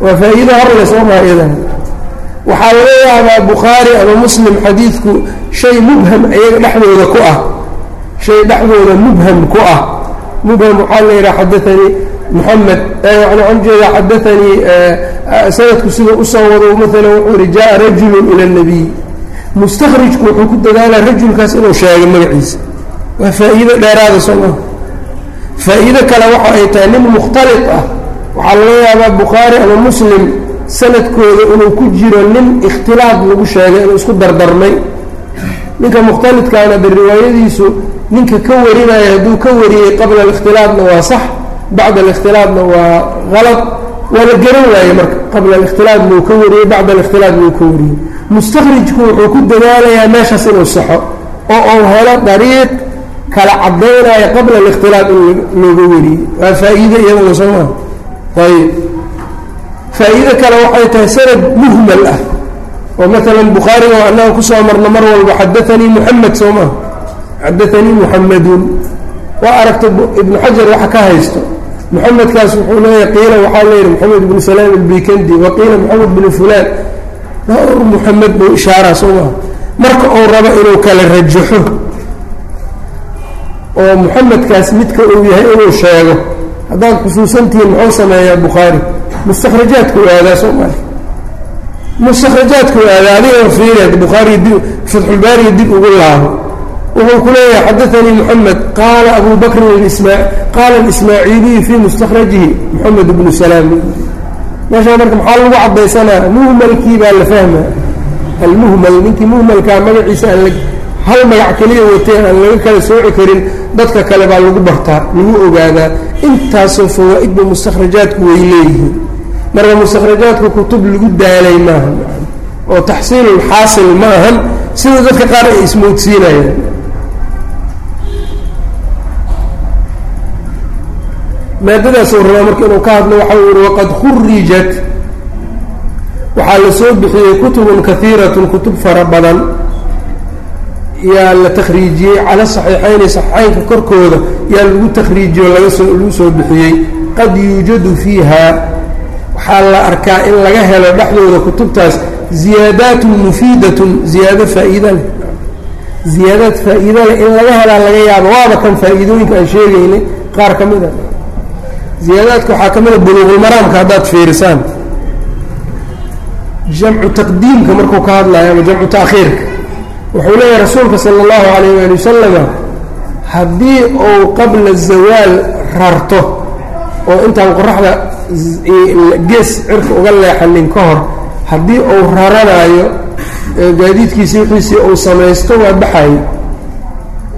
Waa faa-iido horle soo maa iyadan waxaa laga yaabaa bukhaari ama muslim xadiidku shay mubham iyaga dhexdooda ku ah. Shay dhexdooda mubham ku ah. Mubham waxaa la yidhaha xadaanii moxamed yani waxaan u jeedaa xadaanii sanadku sida u soo wado maalan wuxuu yihi jaa rajulu ila اnabiy mustakhrijku wuxuu ku dadaalaa rajulkaas inuu sheego magaciisa. Waa faa-iido dheeraada sooma faa-iido kale waxa ay tahay nin mukhtaliط ah. Waxaa laga yaabaa bukhaari ama muslim sanadkooda inuu ku jiro nin ikhtilaaf lagu sheegay inuu isku dardarmay. Ninka mukhtalidkaana de ninka ka warinaya hadduu ka wariyey qabla alikhtilaafna waa sax bacda alikhtilaafna waa qalad waa la garan waaye marka qabla alikhtilaaf muu ka wariyey bacda alikhtilaaf muu ka wariyey. Mustakrijku wuxuu ku dadaalayaa meeshaas inuu saxo oo uu helo dariiq kala cadaynaya qabla alikhtilaaf in looga wariyey. Waa faa-iide iyadana soo maa ayb faa-iide kale waxay tahay sanad muhmal ah. oo maalan bukhaariga oo annaga ku soo marno mar walba xadaanii muxamed soo maa xadaanii muxamedun waa aragta ibnu xajar waxa ka haysto. Muxamedkaas wuxuu leeyahy qiila waxaa leeyihi moxamed ibnu salaam albikandi wa qiila moxamed bnu fulaan. Dhowr muxamed buu ishaaraa soo maa marka uu rabo inuu kala rajaxo oo muxamedkaas midka uu yahay inuu sheego haddaad xusuusantihiin muxuu sameeyaa bukhaari mustakhrajaadku aadaa soo maali mustakhrajaadku aadaa adiga fiireed bukhaari dib fatxulbaariga dib ugu laabo wuxuu ku leeyahay xadaanii moxamed qaala abu bakrin isma qaala alismaaciiliyu fii mustakhrajihi moxamed ibnu salaam. Meeshaa marka maxaa lagu caddaysanaa muhmalkii baa la fahma. Almuhmal ninkii muhmalkaa magaciisa aan hal magac keliya watay aan laga kala sooci karin dadka kale baa lagu bartaa lagu ogaadaa. Intaasoo fawaa-idba mustakhrajaadku way leeyihiin marka mustakhrajaadku kutub lagu daalay maaha. oo taxsiilulxaasil ma ahan sida dadka qaar ay ismoodsiinayaan. maadadaasuu rabaa marka inuu ka hadlo waxa uu yihi waqad khurijat waxaa la soo bixiyey kutubun kaiiratun kutub fara badan. yaa la takhriijiyey cala saxiixayni saxiixaynka korkooda. yaa lagu takhriijiyo laga soo lagu soo bixiyey. Qad yuujadu fiiha waxaa la arkaa in laga helo dhexdooda kutubtaas ziyaadaatun mufiidatun ziyaado faa-iida leh. Ziyaadaad faa-iida leh in laga helaa laga yaabo. Waaba kan faa-iidooyinka aan sheegaynay qaar ka mid a. Ziyaadaadka waxaa ka mid a buluuqulmaraamka haddaad fiirisaan. Jamcu taqdiimka markuu ka hadlayo ama jamcu taakhiirka wuxuu leeyahay rasuulka sala allahu calayh waali wasalama haddii uu qabla zawaal rarto oo intaan qoraxda gees cirka uga leexanin ka hor haddii uu raranayo gaadiidkiisii wixiisii uu samaysto waa baxaye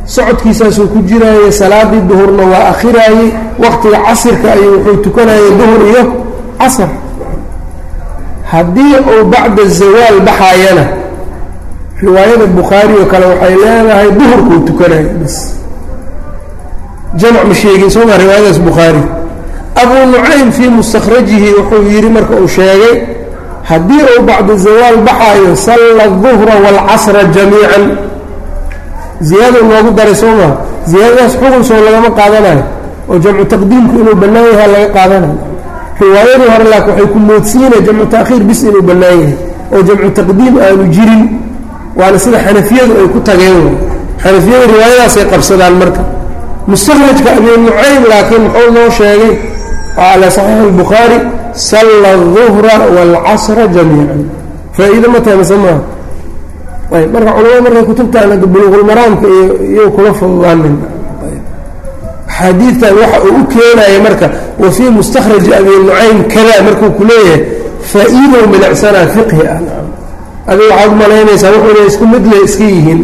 socodkiisaasuu ku jiraaye salaadii duhurna waa akhiraayey waqtiga casirka ayuu wuxuu tukanayay duhur iyo casar haddii uu bacda zawaal baxayana riwaayada bukhaari oo kale waxay leedahay duhurkuu tukanayo bas. Jamc ma sheegin soo maa riwaayadaas bukhaari abuu nucaym fii mustakhrajihi wuxuu yidhi marka uu sheegay haddii uu bacda zawaal baxaayo salla aduhra waalcasra jamiican. Ziyaada noogu daray soo maa ziyaadadaas xugun soo lagama qaadanayo oo jamcu taqdiimku inuu bannaan yahay laga qaadanayo riwaayadii hore laakin waxay ku moodsiinaya jamcu taakhiir bis inuu bannaan yahay oo jamcu taqdiim aanu jirin. Waana sida xanafiyadu ay ku tageen xanafiyadu riwaayadaasay qabsadaan marka. Mustakhrajka abi nucaym laakiin muxuu noo sheegay calى صaxiix الbukhaari salla الظuhra wاlcasra jamiica faa-iida ma tahay mase maaha ayb marka culamada markay kutubtaan hadda buluuqulmaraamka iyo iyo kula fududaanin xadiidtan waxa uu u keenaya marka wa fii mustakhraji abi nucaym kada markuu ku leeyahay faa-iidow milicsanaa fiqhi ah adiga waxaad malaynaysaa wuxuuna isku midle iska yihiin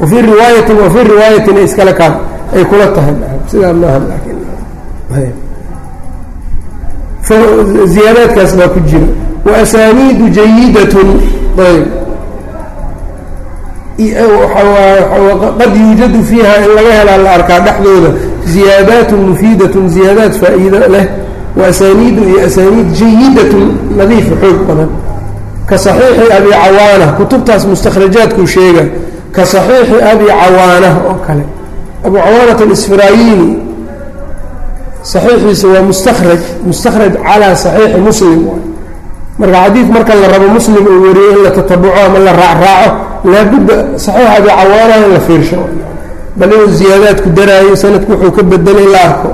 wa fii riwaayatin wa fii riwaayatin iskale kaan ay kula tahay sidaa maaha laakiin ziyaadaadkaas baa ku jira. Waasaniidu jayidatun ayb. Qad yuujadu fiiha in laga helaa la arkaa dhexdooda. Ziyaadaatun mufiidatun ziyaadaad faa-iido leh. Waasaniidu iyo asaniid jayidatun nadiifa xoog badan. Ka saxiixi abi cawaana kutubtaas mustakhrajaadkuu sheega. Ka saxiixi abi cawaana oo kale. Abu cawaanat alisfirayini saxiixiisa waa mustakhraj mustakhraj calaa saxiixi muslim marka xadiid marka la rabo muslim uu wariyo in la tatabuco ama la raacraaco laabudda saxiix abi cawaana in la fiirsho. Bal inuu ziyaadaadku daraayo sanadku wuxuu ka bedelay la arko.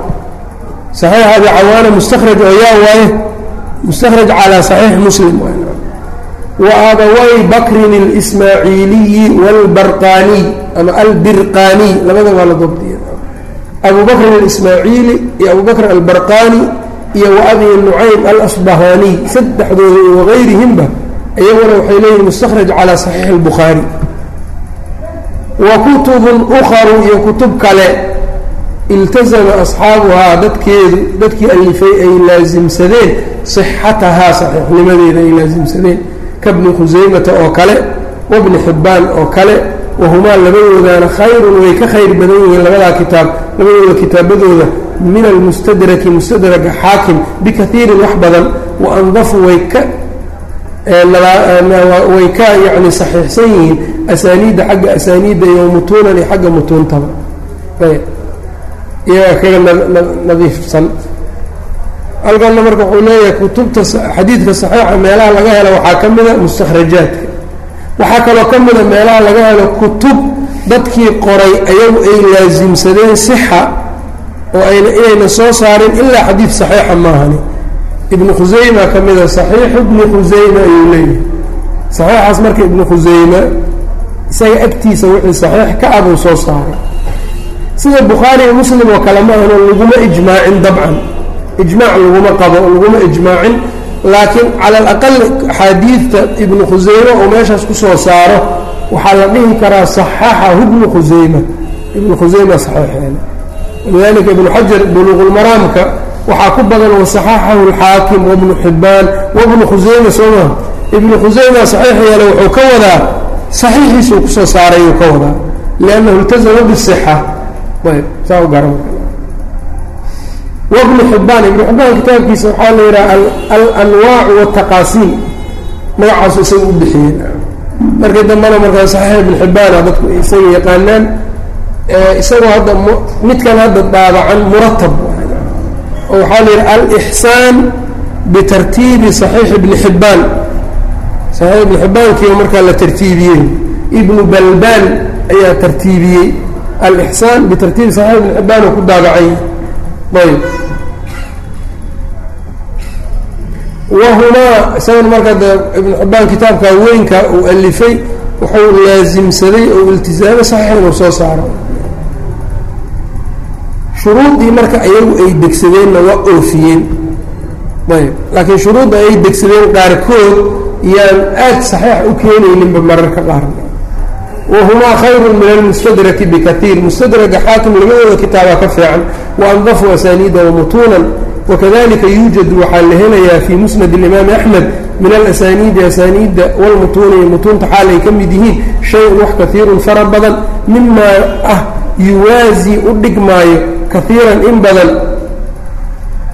Saxiix abi cawaana mustakhraj oo yaa waaye mustakhraj calaa saxiix muslim wa abaway bakrin اlismaaciiliyi wاlbarqaaniy ama albirqaaniy labada waa la dobdiya abu bakrin alismaaciili iyo abu bakr albarqani iyo wa abi nucaym alasbahaaniy saddexdooda iyo wagayrihimba iyaguna waxay leeyihiin mustakhraj calaa saxiixi اlbukhaari wa kutubun ukharu iyo kutub kale iltasama asxaabuhaa dadkeedu dadkii alifay ay laasimsadeen sixatahaa saxiixnimadeeda ay laasimsadeen. Kabni khusaymata oo kale wabni xibbaan oo kale wahumaa labadoodaana khayrun way ka khayr badan yihiin labadaa kitaab labadooda kitaabadooda min almustadraki mustadraka xaakim bikaiirin wax badan wa andafu way ka way ka yani saxiixsan yihiin asaaniidda xagga asaaniidda iyo mutuunan iyo xagga mutuuntaba iyagaa kaga nadiifsan halkanna marka wuxuu leeyahay kutubta xadiidka saxiixa meelaha laga helo waxaa ka mida mustakhrajaadka waxaa kaloo ka mida meelaha laga helo kutub dadkii qoray ayagu ay laasimsadeen sixa oo ayna inayna soo saarin ilaa xadiid saxiixa maahani. Ibnu khusayma ka mida saxiixu ibni khusayma ayuu leeyahay. Saxiixaas marka ibnu khusayma isaga agtiisa wixii saxiix ka abuu soo saaray. Sida bukhaari iyo muslim oo kale ma ahno laguma ijmaacin dabcan. Ijmaac laguma qabo laguma ijmaacin laakiin cala alaqal axaadiidta ibnu khusayme oo meeshaas ku soo saaro waxaa la dhihi karaa saxaxahu ibnu khusayma ibnu khusayma saxiixeena walidalika ibnu xajar buluuqulmaraamka waxaa ku badan wasaxaxahu alxaakim wabnu xibbaan wabnu khusayma soo maha ibnu khusayma saxiix yeele wuxuu ka wadaa saxiixiisuu ku soo saaray uu ka wadaa. Liannahu iltazama bisixa ayb saa u garan wabnu xibbaan ibnu xibbaan kitaabkiisa waxaa la yidhaha alanwaac wataqaasiim magacaasu isaga u bixiyey markii dambena markaa saxiix ibnu xibbaana dadku isaga yaqaanaan isagoo hadda midkan hadda daabacan muratab oo waxaa la yidhaha alixsaan bitartiibi saxiix ibni xibbaan saxiix ibni xibbaankiiba markaa la tartiibiyey. Ibnu balbaan ayaa tartiibiyey. Alixsaan bitartiibi saxiix ibni xibbaan oo ku daabacay. Ayb wahumaa isagan marka de ibnu xibbaan kitaabka weynka uu alifay wuxuu laasimsaday oo iltizaamay saxiix inuu soo saaro shuruudii marka iyagu ay degsadeenna waa oofiyeen ayb laakiin shuruudda ay degsadeen qaarkood yaan aad saxiix u keenayninba mararka qaarna wahumaa khayru min almustadraki bikaiir mustadraga xaakim labadooda kitaabaa ka fiican waandafu asaniida wamutuunan wakadalika yuujadu waxaa la helayaa fii musnad اlimaami axmed min alasaniidi asaniidda wاlmutuuni mutuunta xaal ay ka mid yihiin shay-un wax kaiirun fara badan mimaa ah yuwaasi u dhigmaayo kaiiran in badan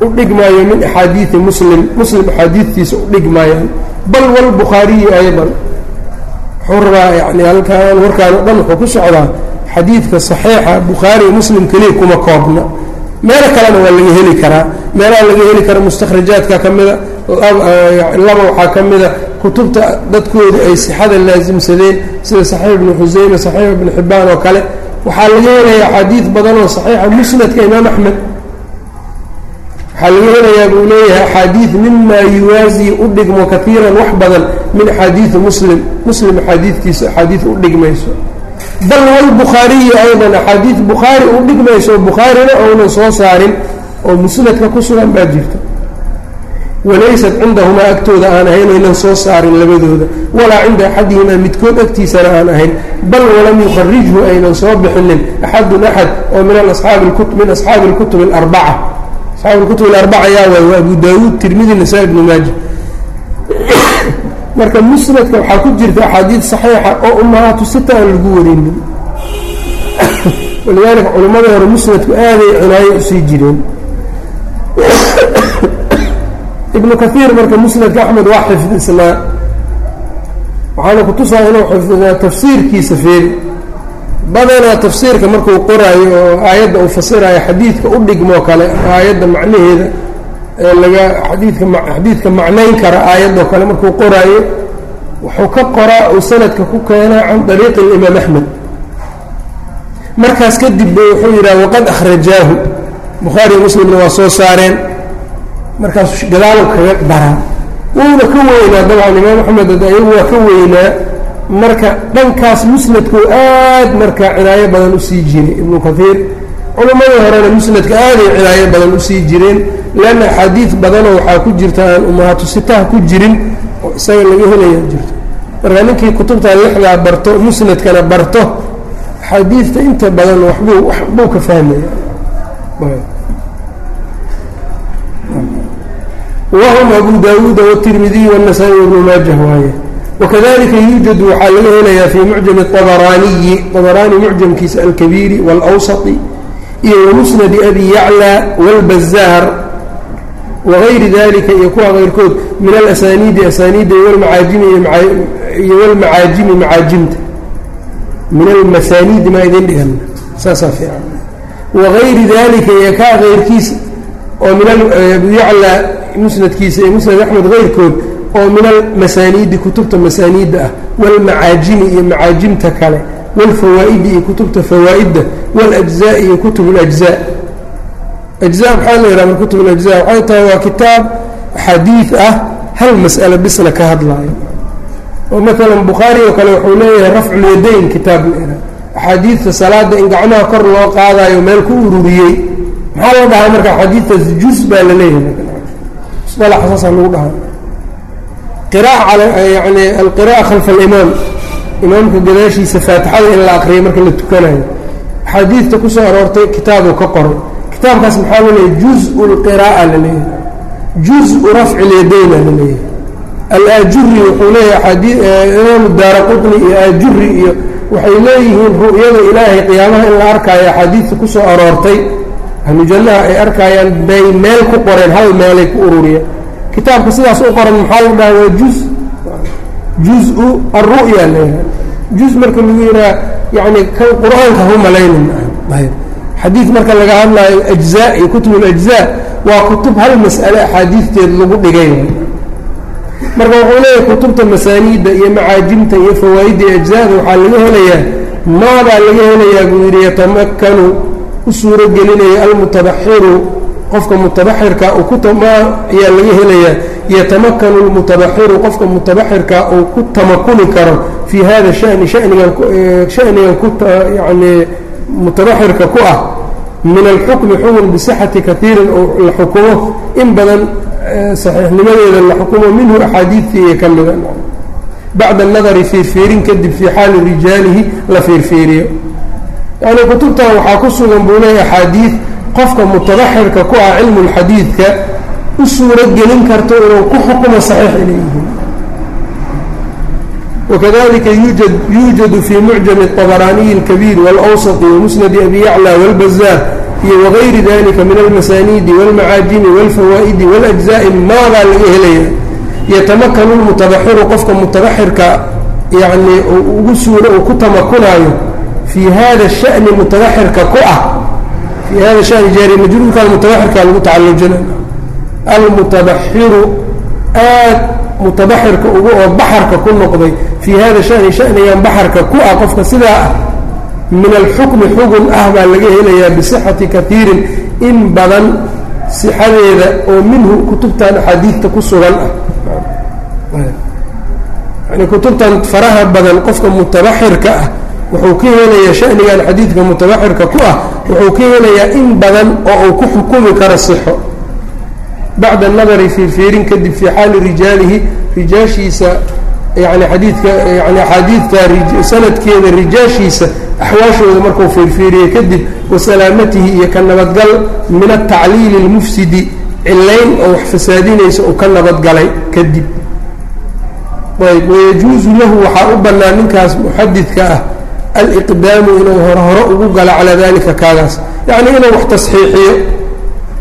u dhigmaayo min axaadiidi muslim muslim axaadiidtiisa u dhigmaayaan bal wاlbukhaariyi ayضa wuxuu rabaa yani halkaan warkaan o dhan wuxuu ku socdaa xadiidka صaxiixa bukhaari muslim keliya kuma koobna meelo kalena waa laga heli karaa. Meelaha laga heli kara mustakhrajaadka ka mida laba waxaa ka mida kutubta dadkooda ay sixada laasimsadeen sida saxiix ibnu xuseyme saxiix ibnu xibbaan oo kale. Waxaa laga helaya axaadiid badan oo saxiixa musnadka imaam axmed. Waxaa laga helayaa buu leeyahay axaadiid mima yuwaasii u dhigmo kaiiran wax badan min axaadiidi muslim. Muslim axaadiidtiisa axaadiid u dhigmayso bal wlbukhaariyi aydan axaadiid bukhaari u dhigmayso bukhaarina ounan soo saarin oo musnadka ku sugan baa jirta walaysat cindahumaa agtooda aan ahayn aynan soo saarin labadooda walaa cinda axadihimaa midkood agtiisana aan ahayn bal walam yukharijhu aynan soo bixinin axadun axad oo min min asxaabi اlkutub اlarbaca asxaabi اlkutub اlarbaca yaa waay waa abu daawuud tirmidi nasaa ibnu maaja marka musnadka waxaa ku jirta axaadiid saxiixa oo umahaatu sita aan lagu warinin walidaalika culimmada hore musnadku aaday cinaayo u sii jireen. Ibnu kaiir marka musnadka axmed waa xifdisnaa. Waxaana kutusaa inuu xifdisnaa tafsiirkiisa feeri badanaa tafsiirka markuu qoraayo oo aayadda uu fasiraayo xadiidka u dhigmoo kale aayadda macnaheeda xadiidka macnayn kara aayadoo kale markuu qoraayo wuxuu ka qoraa uu sanadka ku keenaa can طariiqi اlimaam axmed. Markaas kadib b wuxuu yidhaha waqad akhrajaahu. Bukhaariyo muslimna waa soo saareen. Markaas gadaalo kaga daraa wuuna ka weynaa dabcan imaam axmed ad waa ka weynaa. Marka dhankaas musnadku aad marka cinaayo badan u sii jiray ibnu kaiir culammadii horena musnadka aaday cinaayo badan u sii jireen leanna axaadiid badanoo waxaa ku jirta aan umahaatu sitaha ku jirin oo isaga laga helaya jirto marka ninkii kutubta lixdaa barto musnadkana barto axaadiidta inta badan waxbuu waxbuu ka fahmaya whm abu dawuuda wالtirmidiy wالnasaa-i wbnu maajah waaye wakadalika yuujadu waxaa laga helayaa fii mucjami طabaraaniyi طabaraani mucjamkiisa alkabiiri wاlأwsaطi iyo wamusnadi abi yaclى wاlbazaar wagayri dalika iyo kuwa qayrkood min alasaniidi asaniidda iyo walmacaajimi macaajimta min almasaniidi maa idin dhigan saasaa fiican wagayri dalika iyo kaa kayrkiis oo minabuyacla musnadkiisa iyo musnad axmed kayrkood oo min almasaniidi kutubta masaniidda ah walmacaajimi iyo macaajimta kale walfawaa'idi iyo kutubta fawaa'idda waljzaa iyo kutub اlajzaa ajza maxaa la yidhahda kutub اlajza waxay tahay waa kitaab xadiid ah hal mas'ale bisla ka hadlaayo. Oo maala bukhaari oo kale wuxuu leeyahay rafculyadayn kitaab la ihaha axaadiidta salaada in gacmaha kor loo qaadayo meel ku ururiyey. Maxaa loo dhahaa marka xadiidtaas juz baa la leeyahay? Saasa lagu dhaha yani alqira'a khalfa alimaam. Imaamka gadaashiisa faatixada in la akriyo marka la tukanayo. Axaadiidta ku soo aroortay kitaabuu ka qoray kitaabkaas maxaa la leeyahay? Juz-u lqiraa'a la leeyahay. Juz-u rafci lyadayna la leeyahay. Alaajuri wuxuu leeyahay imaamu daara qutni iyo aajuri iyo waxay leeyihiin ru'yada ilaahay qiyaamaha in la arkaayo axaadiidta ku soo aroortay. Ahlujannaha ay arkaayaan bay meel ku qoreen hal meelay ku ururiyeen kitaabka sidaas u qoran maxaa la dhaha waa juz juz-u alru'ya leeyahay. Juz marka lagu yidhaha yani kan qur'aanka hu malaynin xadiid marka laga hadlaayo ajzaa iyo kutub اlajzaa waa kutub hal mas'ale axaadiidteed lagu dhigay. Marka wuxuu leeyahay kutubta masaaniidda iyo macaajimta iyo fawaa'idda iyo ajzaada waxaa laga helayaa maabaa laga helayaa buu yidhi yatamakanu u suuro gelinaya almutabaxiru. Qofka mutabaxirka maa ayaa laga helayaa yatamakanu lmutabaxiru qofka mutabaxirka uu ku tamakuni karo fii hada shani hanigan shanigan ku yani mutabaxirka ku ah min alxukmi xukun bisixati kaiirin oo la xukumo. In badan saxiixnimadeeda la xukumo minhu axaadiidtii iyo ka mida bacda nadari fiirfiirin kadib fii xaali rijaalihi la fiirfiiriyo yani kutubtan waxaa ku sugan buu leeya axaadiid. Qofka mutabaxirka ku ah cilmu lxadiidka u suuro karto inuu ku xukumo saxiix inay yihiin وkذلika yuujadu fي mucjam الطbraniي الكبيir والأwسط وmusند أbي yعlى والbزاr iyo وغayri dalika min الmasanidi والmacaajimi والfawaaئidi والأجزاء maadaa laga helaya yatamakanu الmutabaxiru qofka mutabaxirka yani ugu suuro uu ku tamakunaayo fii hada الشhأni mutabaxirka ku ah fii hada شhأni jaari majruurka mutabaxirka lagu tacalujina almutabaxiru aad mutabaxirka ugu oo baxarka ku noqday fii hada shani shanigan baxarka ku ah qofka sidaa ah min alxukmi xugun ah baa laga helayaa bisixati kaiirin in badan sixadeeda oo minhu kutubtan axaadiidta ku sugan ah. Yani kutubtan faraha badan qofka mutabaxirka ah wuxuu ka helayaa shanigan xadiidka mutabaxirka ku ah wuxuu ka helayaa in badan oo uu ku xukumi karo sixo bacda nadari fiirfiirin kadib fii xaali rijaalihi rijaashiisa yani xadiidka yani axaadiidka sanadkeeda rijaashiisa axwaashooda markuu fiirfiiriyey kadib wa iyo ka nabadgal min atacliili اlmufsidi cilayn oo wax fasaadinaysa uu ka nabadgalay kadib. Ayb wayajuusu lahu waxaa u bannaan ninkaas muxadidka ah aliqdaamu inuu hore ugu galo calaa dalika kaagaas. Yacni inuu wax tasxiixiyo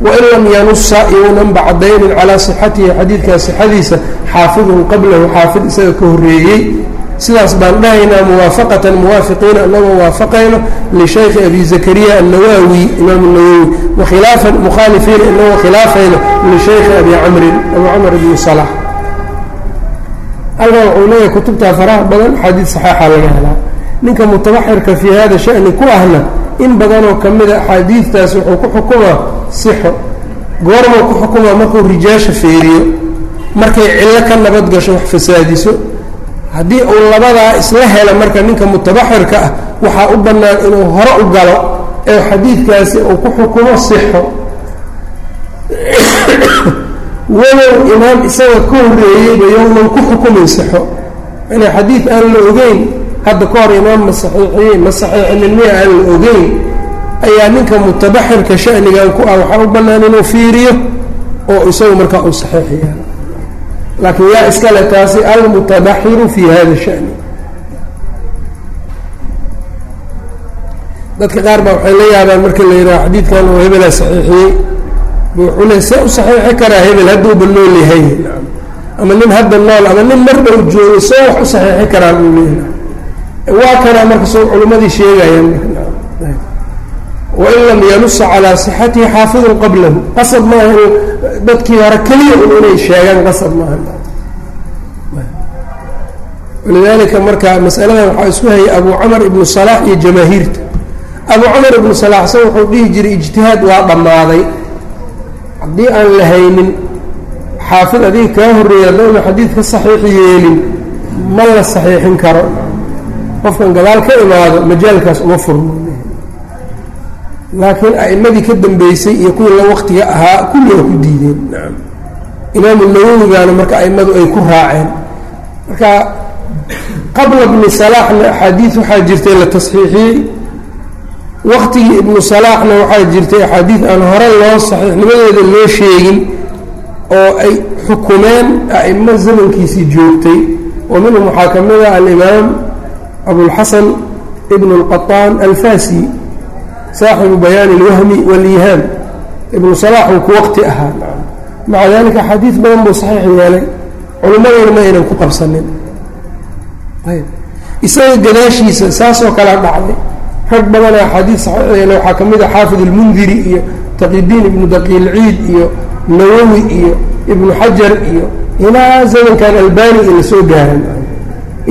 wain lam yanusa iyounanba cadaynin calaa sixatihi xadiidkaa sixadiisa xaafidun qablahu xaafid isaga ka horreeyey sidaas baan dhahaynaa muwaafaqatan muwaafiqiina anagoo waafaqayno lishaykhi abi zakariya annawaawi imaam nawowi wakhilaafan mukhaalifiina inagoo khilaafayno lishaykhi abi camrin abu camr ibni salax halkan wuxuu leeyahay kutubtaa faraha badan xadiid saxeixa laga helaa ninka mutabaxirka fii hada shani ku ahna in badanoo ka mida axaadiidtaas wuxuu ku xukumaa sixo. Goormuu ku xukumaa markuu rijaasha feeriyo markay cillo ka nabad gasho wax fasaadiso. Haddii uu labadaa isla hela marka ninka mutabaxirka ah waxaa u bannaan inuu hore u galo ee xadiidkaasi uu ku xukumo sixo. Walow imaam isaga ka horreeyeyba yownan ku xukumin saxo inay xadiid aan la ogeyn hadda ka hor imaam ma saxiixiyey ma saxiixinin miya aan la ogeyn ayaa ninka mutabaxirka shanigan ku ah waxaa u bannaan inuu fiiriyo oo isagu markaa uu saxiix yaalo laakiin yaa iskale taasi almutabaxiru fi hada shani. Dadka qaar baa waxay la yaabaan marka la yidhaha xadiidkan oo hebelaa saxiixiyey. Wuxuu le see u saxiixi karaa hebel hadduuba nool yahay. Ama nin hadda nool ama nin mar dhow joogo see wax u saxiixi karaa buu leeyahay waa kanaa marka soo culimmadii sheegayaan wain lam yanusa calaa sixatihi xaafidun qablahu. Qasab maaha in dadkii hore keliya un inay sheegaan qasab maaha walidaalika marka masaladan waxaa isku hayay abu camar ibnu salaax iyo jamaahiirta. Abu camar ibnu salaax se wuxuu dhihi jiray ijtihaad waa dhammaaday. Haddii aan la haynin xaafid adiga kaa horreeya haddauna xadiid ka saxiix yeelin ma la saxiixin karo qofkan gadaal ka imaado majaalkaas uma furmo laakiin a'immadii ka dambeysay iyo kuwii la waktiga ahaa kulli waa ku diideen. Nacam imaamu nawowigaana marka a'immadu ay ku raaceen. Marka qabla bni salaaxna axaadiid waxaa jirtay la tasxiixiyey. Waktigii ibnu salaaxna waxaa jirtay axaadiid aan hore loo saxiixnimadeeda loo sheegin oo ay xukumeen a'imo zamankiisii joogtay. Wa minhum waxaa ka mid ah alimaam abulxasan ibn اlqaطaan alfasi saaxibu bayaani اlwahmi wاliihaam ibnu salaax uu ku waqti ahaa maca dalika axaadiid badan buu saxiix yeelay culimmadayna ma aynan ku qabsanin isaga gadaashiisa saasoo kalea dhacday rag badana axaadiid saxiix yeele waxaa ka mid a xaafid اlmundiri iyo taqidiin ibnu daqiilciid iyo nawowi iyo ibnu xajar iyo ilaa zamankan albani i lasoo gaaran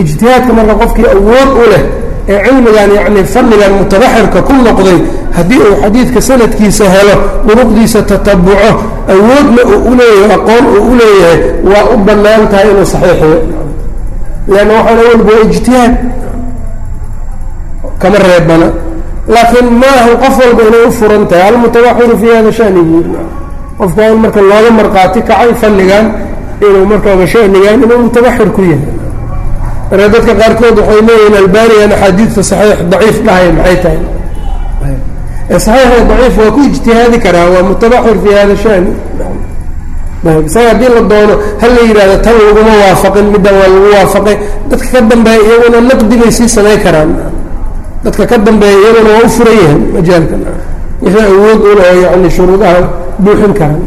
ijtihaadka marka qofkii awood u leh ee cilmigan yacni fadligan mutabaxirka ku noqday haddii uu xadiidka sanadkiisa helo duruqdiisa tatabuco awoodna uu u leeyahay aqoon uu u leeyahay waa u bannaan tahay inuu saxiixiyo leanna waxaan awalba waa ijtihaad kama reebana. Laakiin maaha qof walba inay u furan tahay almutabaxiru fii hada shani buu qofka in marka looga marqaati kacay fannigan inuu markaaba shanigan inuu mutabaxir ku yahay marka dadka qaarkood waxay leeyihiin albanigan axaadiidta saxiix daciif dhahay maxay tahay? Saxiix daciif waa ku ijtihaadi karaa waa mutabaxir fii hada shani isaga haddii la doono ha la yidhahdo tan laguma waafaqin middan waa lagu waafaqay dadka ka dambeeya iyaguna naqdi bay sii samayn karaan. Dadka ka dambeeya iyaguna waa u furan yahay majaalka. Wixii awood ul oo yani shuruudaha buuxin karaan.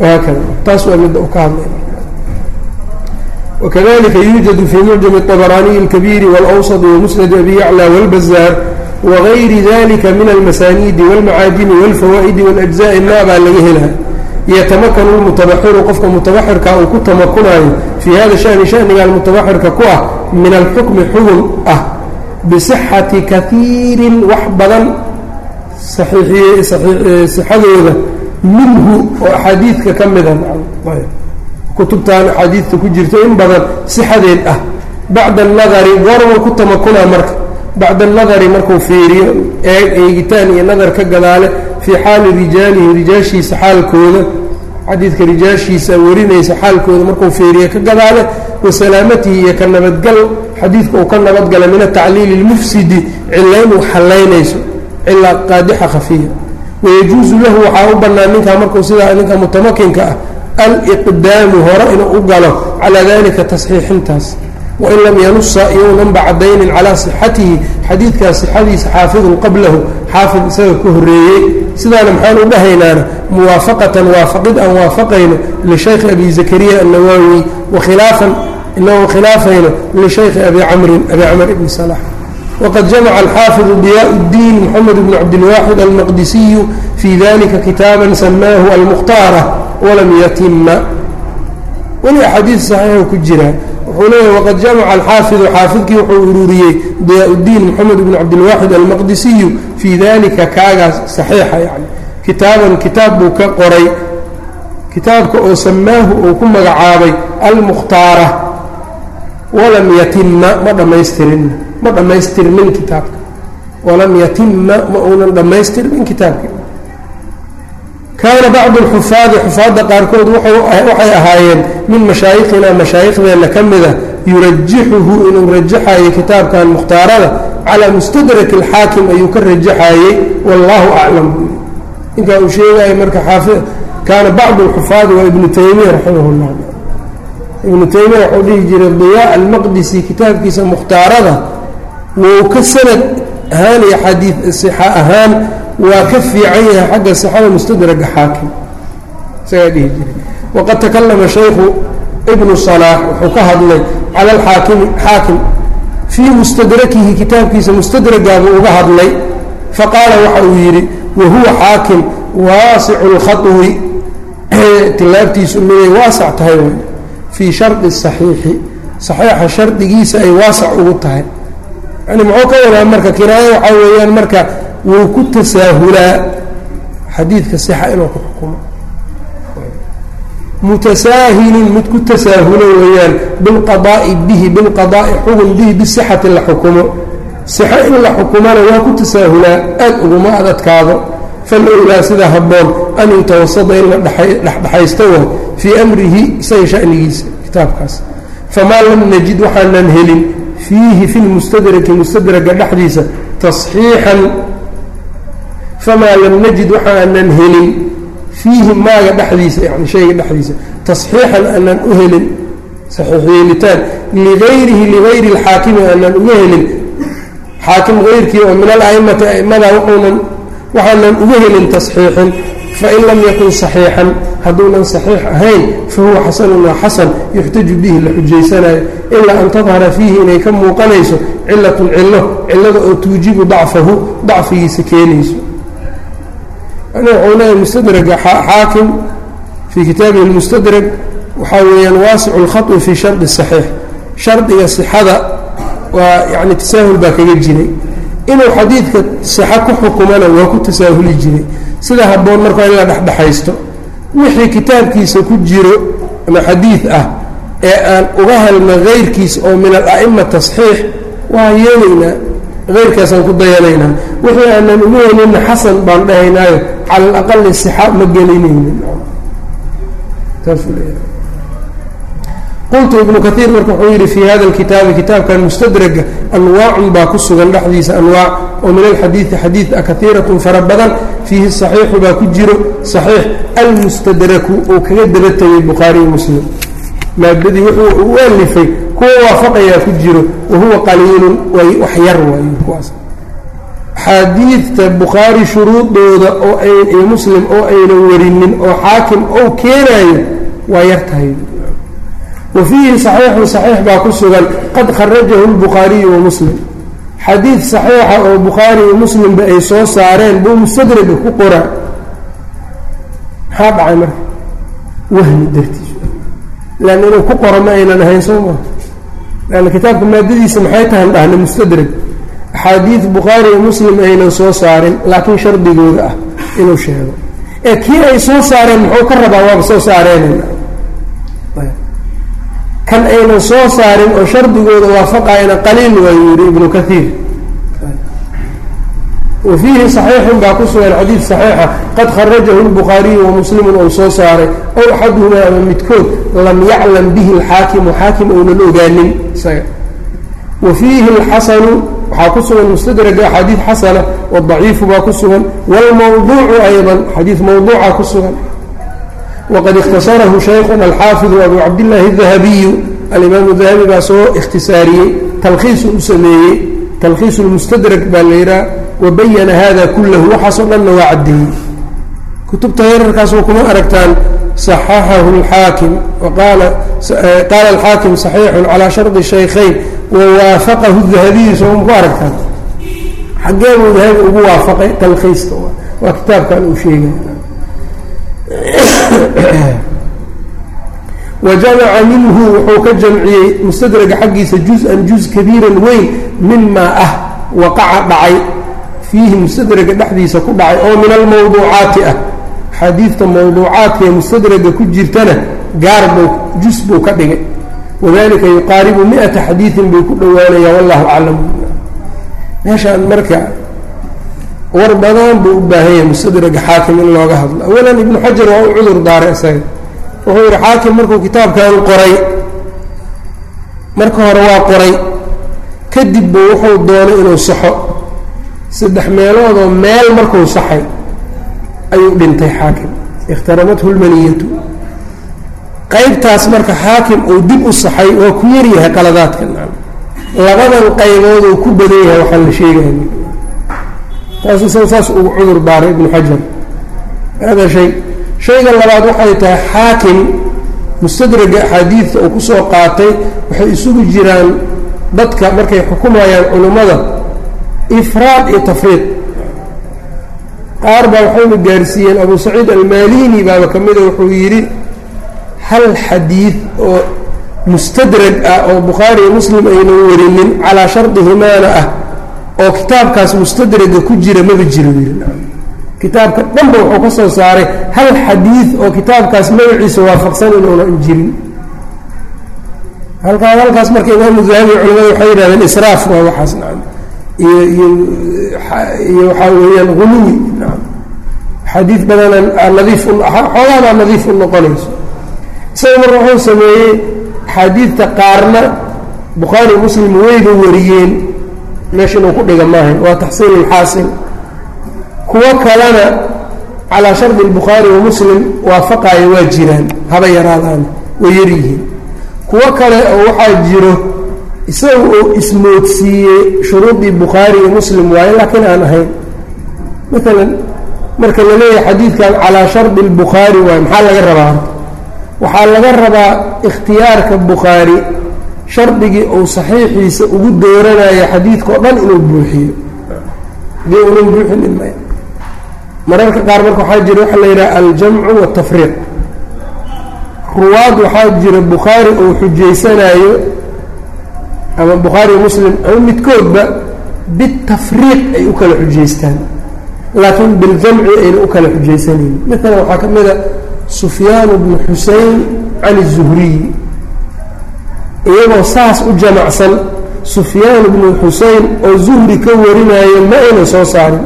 Haakada taas waa midda u ka hadlay وkذلika يوجد في معجم الطبراني الكبير والأوسط ومسند أبي يعلى والبزاar وغayri ذلika min المسانيد والمعاaجم والفawائد والأجزاء ma baa laga helaa yتمkن المتبحر qofka متبحرka uu ku تamakunayo في hada شhأن شhأنigan متبحرka ku ah min الحكم xugن ah بصحaةi kaثيiri wax badan صxadooda minhu oo أxaadiidka ka mida kutubtan axaadiidta ku jirta in badan sixadeed ah. Bacda anadari goormuu ku tamakunaa marka? Bacda anadari markuu fiiriyo eegitaan iyo nadar ka gadaale fii xaali rijaalihi rijaashiisa xaalkooda. Xadiidka rijaashiisa warinaysa xaalkooda markuu fiiriyo ka gadaale wa salaamatihi iyo ka nabadgal. Xadiidka uu ka nabadgala min atacliili اlmufsidi cilayn uu xallaynayso cilaa qaadixa khafiya. Wayajuusu lahu waxaa u bannaan ninkaa markuu sidaa ninka mutamakinka ah aliqdaamu hore inuu u galo calaa dalika tasxiixintaas. Wain lam yanusa iyounanba caddaynin calaa sixatihi xadiidkaas sixadiisa xaafidun qablahu xaafid isaga ka horreeyey. Sidaana maxaan u dhahaynaana muwaafaqatan waafaqid aan waafaqayno lishaykhi abi zakariya annawaawi wakhilaafan inagoo khilaafayno lishaykhi abi camrin abi camr ibni salax wqad jamaca alxaafiظu diyaa اddiin moxamed bn cabdilwaaxid almaqdisiyu fii dalika kitaaba samaahu almukhtaara walam yatima weli axaadiid saxiixu ku jiraa wuxuu leeyahy waqad jamaca alxaafidu xaafidkii wuxuu ururiyey diyaa اddiin moxamed bn cabdilwaaxid almaqdisiyu fii dalika kaagaas saxiixa yani kitaaban kitaab buu ka qoray. Kitaabka oo samaahu uu ku magacaabay almukhtaara walam yatima ma dhammaystirin ma dhammaystirmin kitaabka. Walam yatima ma uunan dhammaystirmin kitaabka kaana bacdu alxufaadi xufaadda qaarkood waxay ahaayeen min mashaayikhina mashaayikhdeena ka mida yurajixuhu inuu rajaxayay kitaabkan mukhtaarada calaa mustadraki alxaakim ayuu ka rajaxayey wallaahu aclam. Ninkaa uu sheegaya marka xaafid kaana bacdu alxufaadi waa ibnu taymiya raximah llah ibnu taymiya wuxuu dhihi jiray diyaa almaqdisi kitaabkiisa mukhtaarada wuu ka sanad ahaan iyo xadiid sixa ahaan waa ka fiican yahay xagga sixada mustadraga xaakim. Isagaa dhihi jiray. Waqad takalama shaykhu ibnu salaax wuxuu ka hadlay cala alxaakimi xaakim fii mustadrakihi kitaabkiisa mustadragaabuu uga hadlay. Faqaala waxa uu yidhi wa huwa xaakim waasicu lkhawi tilaabtiisu miday waasac tahay fii shardi saxiixi. Saxiixa shardigiisa ay waasac ugu tahay. Yani muxuu ka wadaa marka kinaayo waxaa weeyaan marka wuu ku tasaahulaa xadiidka sixa inuu ku xukumo. Mutasaahilun mid ku tasaahulo weeyaan bilqadaa'i bihi bilqadaa'i xugun bihi bisixati la xukumo. Sixo in la xukumana waa ku tasaahulaa aad uguma adadkaado falowlaa sida habboon an yutawasada in la dhexdhexaysto wa fii amrihi isaga shanigiisa kitaabkaas. Famaa lam najid waxaanan helin fiihi fi lmustadraki mustadraga dhexdiisa tasxiixan famaa lam najid waxaanan helin fiihi maaga dhexdiisa yani shayga dhexdiisa tasxiixan aanan u helin saxiix yeelitaan ligayrihi ligayri اlxaakimi aanan uga helin xaakim hayrkii oo min alaimati aimada wuunan waxaanan uga helin tasxiixin fain lam yakun saxiixan hadduunan saxiix ahayn fahuwa xasanun waa xasan yuxtaju bihi la xujaysanayo ilaa an tadhara fiihi inay ka muuqanayso cilatun cillo cillada oo tuujibu dacfahu dacfigiisa keenayso wuxuu leeyahay mustadraga xaakim fii kitaabihi lmustadrag waxaa weeyaan waasicu lkhaطwi fii shardi saxiix. Shardiga sixada waa yani tasaahul baa kaga jiray. Inuu xadiidka sixa ku xukumana waa ku tasaahuli jiray. Sida habboon marka in la dhexdhexaysto. Wixii kitaabkiisa ku jiro ama xadiid ah ee aan uga helna kayrkiisa oo min ala'ima tasxiix waa yeelaynaa kayrkaasaan ku dayanaynaa wixii aanan uga helinna xasan baan dhahaynaayo cala alaqali sixa ma gelinaynin. Qultu ibnu kaiir marka wuxuu yidhi fii hada alkitaabi kitaabkan mustadraga anwaacun baa ku sugan dhexdiisa anwaac oo min alxadiidi xadiid ah kaiiratun fara badan fiihi saxiixu baa ku jiro saxiix almustadraku uu kaga daba tegay bukhaariyo muslim. Maadadii wuxuu u alifay kuwa waafaqayaa ku jiro wa huwa qaliilun wax yar waayo kuwaas. Axaadiidta bukhaari shuruudooda oo iyo muslim oo aynan warinin oo xaakim ou keenaayo waa yar tahay. Wa fiihi saxiixun saxiix baa ku sugan qad kharajahu lbukhaariyu wa xadiid saxiixa oo bukhaari iyo muslimba ay soo saareen buu mustadraga ku qoraa. Maxaa dhacay marka? Wahmi dartiis. Lan inuu ku qoro ma aynan ahayn soo maa kitaabka maadadiisa maxay tahan dhahna mustadrag axaadiid bukhaari iyo muslim aynan soo saarin laakiin shardigooda ah inuu sheego. Ee kii ay soo saareen muxuu ka rabaa waaba soo saareen kan aynan soo saarin oo shardigooda waafaqayana qaliil waayuu yihi ibnu kaiir wa fiihi saxiixun baa ku sugan xadiid saxiixa qad kharajahu lbukhaariyu wa muslimun ou soo saaray ow axaduhumaa ama midkood lam yaclam bihi alxaakimu xaakim ounan ogaanin isaga wa fiihi alxasanu waxaa ku sugan mustadraga axaadiid xasana wadaciifu baa ku sugan wاlmawduucu ayضa xadiid mawduuca ku sugan wqad اkhtasarahu shaykhuna alxaafiظu abu cabdillaahi الdahabiyu alimaamu dahabi baa soo ikhtisaariyey talkhiisu u sameeyey talkhiisu lmustadrag baa la yidhaha wabayana hada kulahu waxaasoo dhanna waa caddeeyey kutubta yararkaasoo kuma aragtaan صaxaxahu اlxaakim qaala alxaakim صaxiixun calىa shardi shaykhayn wawaafaqahu الdahabiyu soo ku aragtaan xagee buu dahabi ugu waafaqay talkhiiska waa kitaabkan uu sheegay wajamaca minhu wuxuu ka jamciyey mustadraga xaggiisa juz-an juz kabiiran weyn mimaa ah waqaca dhacay fiihi mustadraga dhexdiisa ku dhacay oo min almawduucaati ah. Xadiidta mawduucaadka ee mustadraga ku jirtana gaar buu jus buu ka dhigay. Wadalika yuqaaribu mi-ata xadiidin buu ku dhowaanaya wallahu aclam. Meeshaan marka war badan buu u baahan yahay mustadraga xaakim in looga hadlo. Awalan ibnu xajar waa u cudur daaray isaga. Wuxuu yihi xaakim markuu kitaabkan qoray marka hore waa qoray. Kadib buu wuxuu doonay inuu saxo saddex meeloodoo meel markuu saxay ayuu dhintay xaakim. Ikhtaramathu lmaniyatu. Qaybtaas marka xaakim uu dib u saxay waa ku yaryahay qaladaadka labadan qaybood uu ku badan yahay waxaan la sheegaya taas isaga saas ugu cudur daaray ibnu xajar. Hada shay shayga labaad waxay tahay xaakim mustadraga axaadiidka uu ku soo qaatay waxay isugu jiraan dadka markay xukumayaan culummada ifraad iyo tafriid. Qaar baa waxayna gaarsiiyeen abu saciid almalini baaba ka mida wuxuu yidhi hal xadiid oo mustadrag ah oo bukhaari iyo muslim aynan warinin calaa shardihimaana ah oo kitaabkaas mustadraga ku jira maba jiro yiri kitaabka dhanba wuxuu ka soo saaray hal xadiid oo kitaabkaas magaciisa waafaqsan inuunan jirin halkaa halkaas marka imaamu dahabi culamada waxay yidhahdeen israaf waa waxaas iyo iyo iyo waxaa weeyaan nacam xadiid badanan nadiif xoogaabaa nadiif u noqonayso. Isaga marka wuxuu sameeyey axaadiidta qaarna bukhaari muslim weyba wariyeen meesha inuu ku dhiga maaha waa taxsiin ulxaasil kuwo kalena calaa shardi albukhaari wa muslim waafaqaaya waa jiraan haba yaraadaan way yaryihiin kuwo kale oo waxaa jiro isaga uu ismoodsiiyey shuruudii bukhaari iyo muslim waaye laakiin aan ahayn. Maalan marka la leeyahay xadiidkan calaa shardi albukhaari waaye maxaa laga rabaa? Waxaa laga rabaa ikhtiyaarka bukhaari shardigii uu saxiixiisa ugu dooranayo xadiidka oo dhan inuu buuxiyo. Hadii unan buuxinin maya mararka qaar marka waxaa jira waxaa la yidhaha aljamcu waatafriiq ruwaad waxaa jira bukhaari uu xujaysanaayo ama bukhaari muslim ama midkoodba bitafriiq ay u kala xujaystaan. Laakiin biljamci ayna u kala xujaysanaynin maalan waxaa ka mid a sufyaan bnu xusein can الzuhriyi iyagoo saas u jamacsan sufyaan bnu xusein oo zuhri ka warinaayo ma aynan soo saarin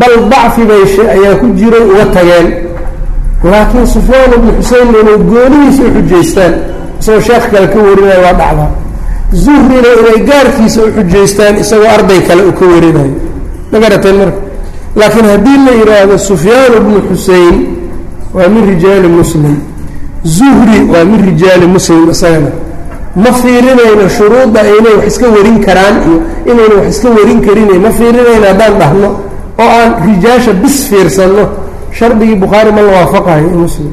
bal dacfi bay ayaa ku jiray uga tageen. Laakiin sufyaan bnu xusein inay goonihiisa u xujaystaan isagoo sheekh kale ka warinayo waa dhacdaa zuhrina inay gaarkiisa u xujaystaan isagoo arday kale u ka warinayo ma garateen marka? Laakiin haddii la yidhaahdo sufyaan bnu xusein waa min rijaali muslim. Zuhri waa min rijaali muslim isagana ma fiirinayno shuruudda inay wax iska warin karaan iyo inayna wax iska warin karin ma fiirinayno haddaan dhahno oo aan rijaasha bis fiirsanno. Shardigii bukhaari ma la waafaqayo muslim.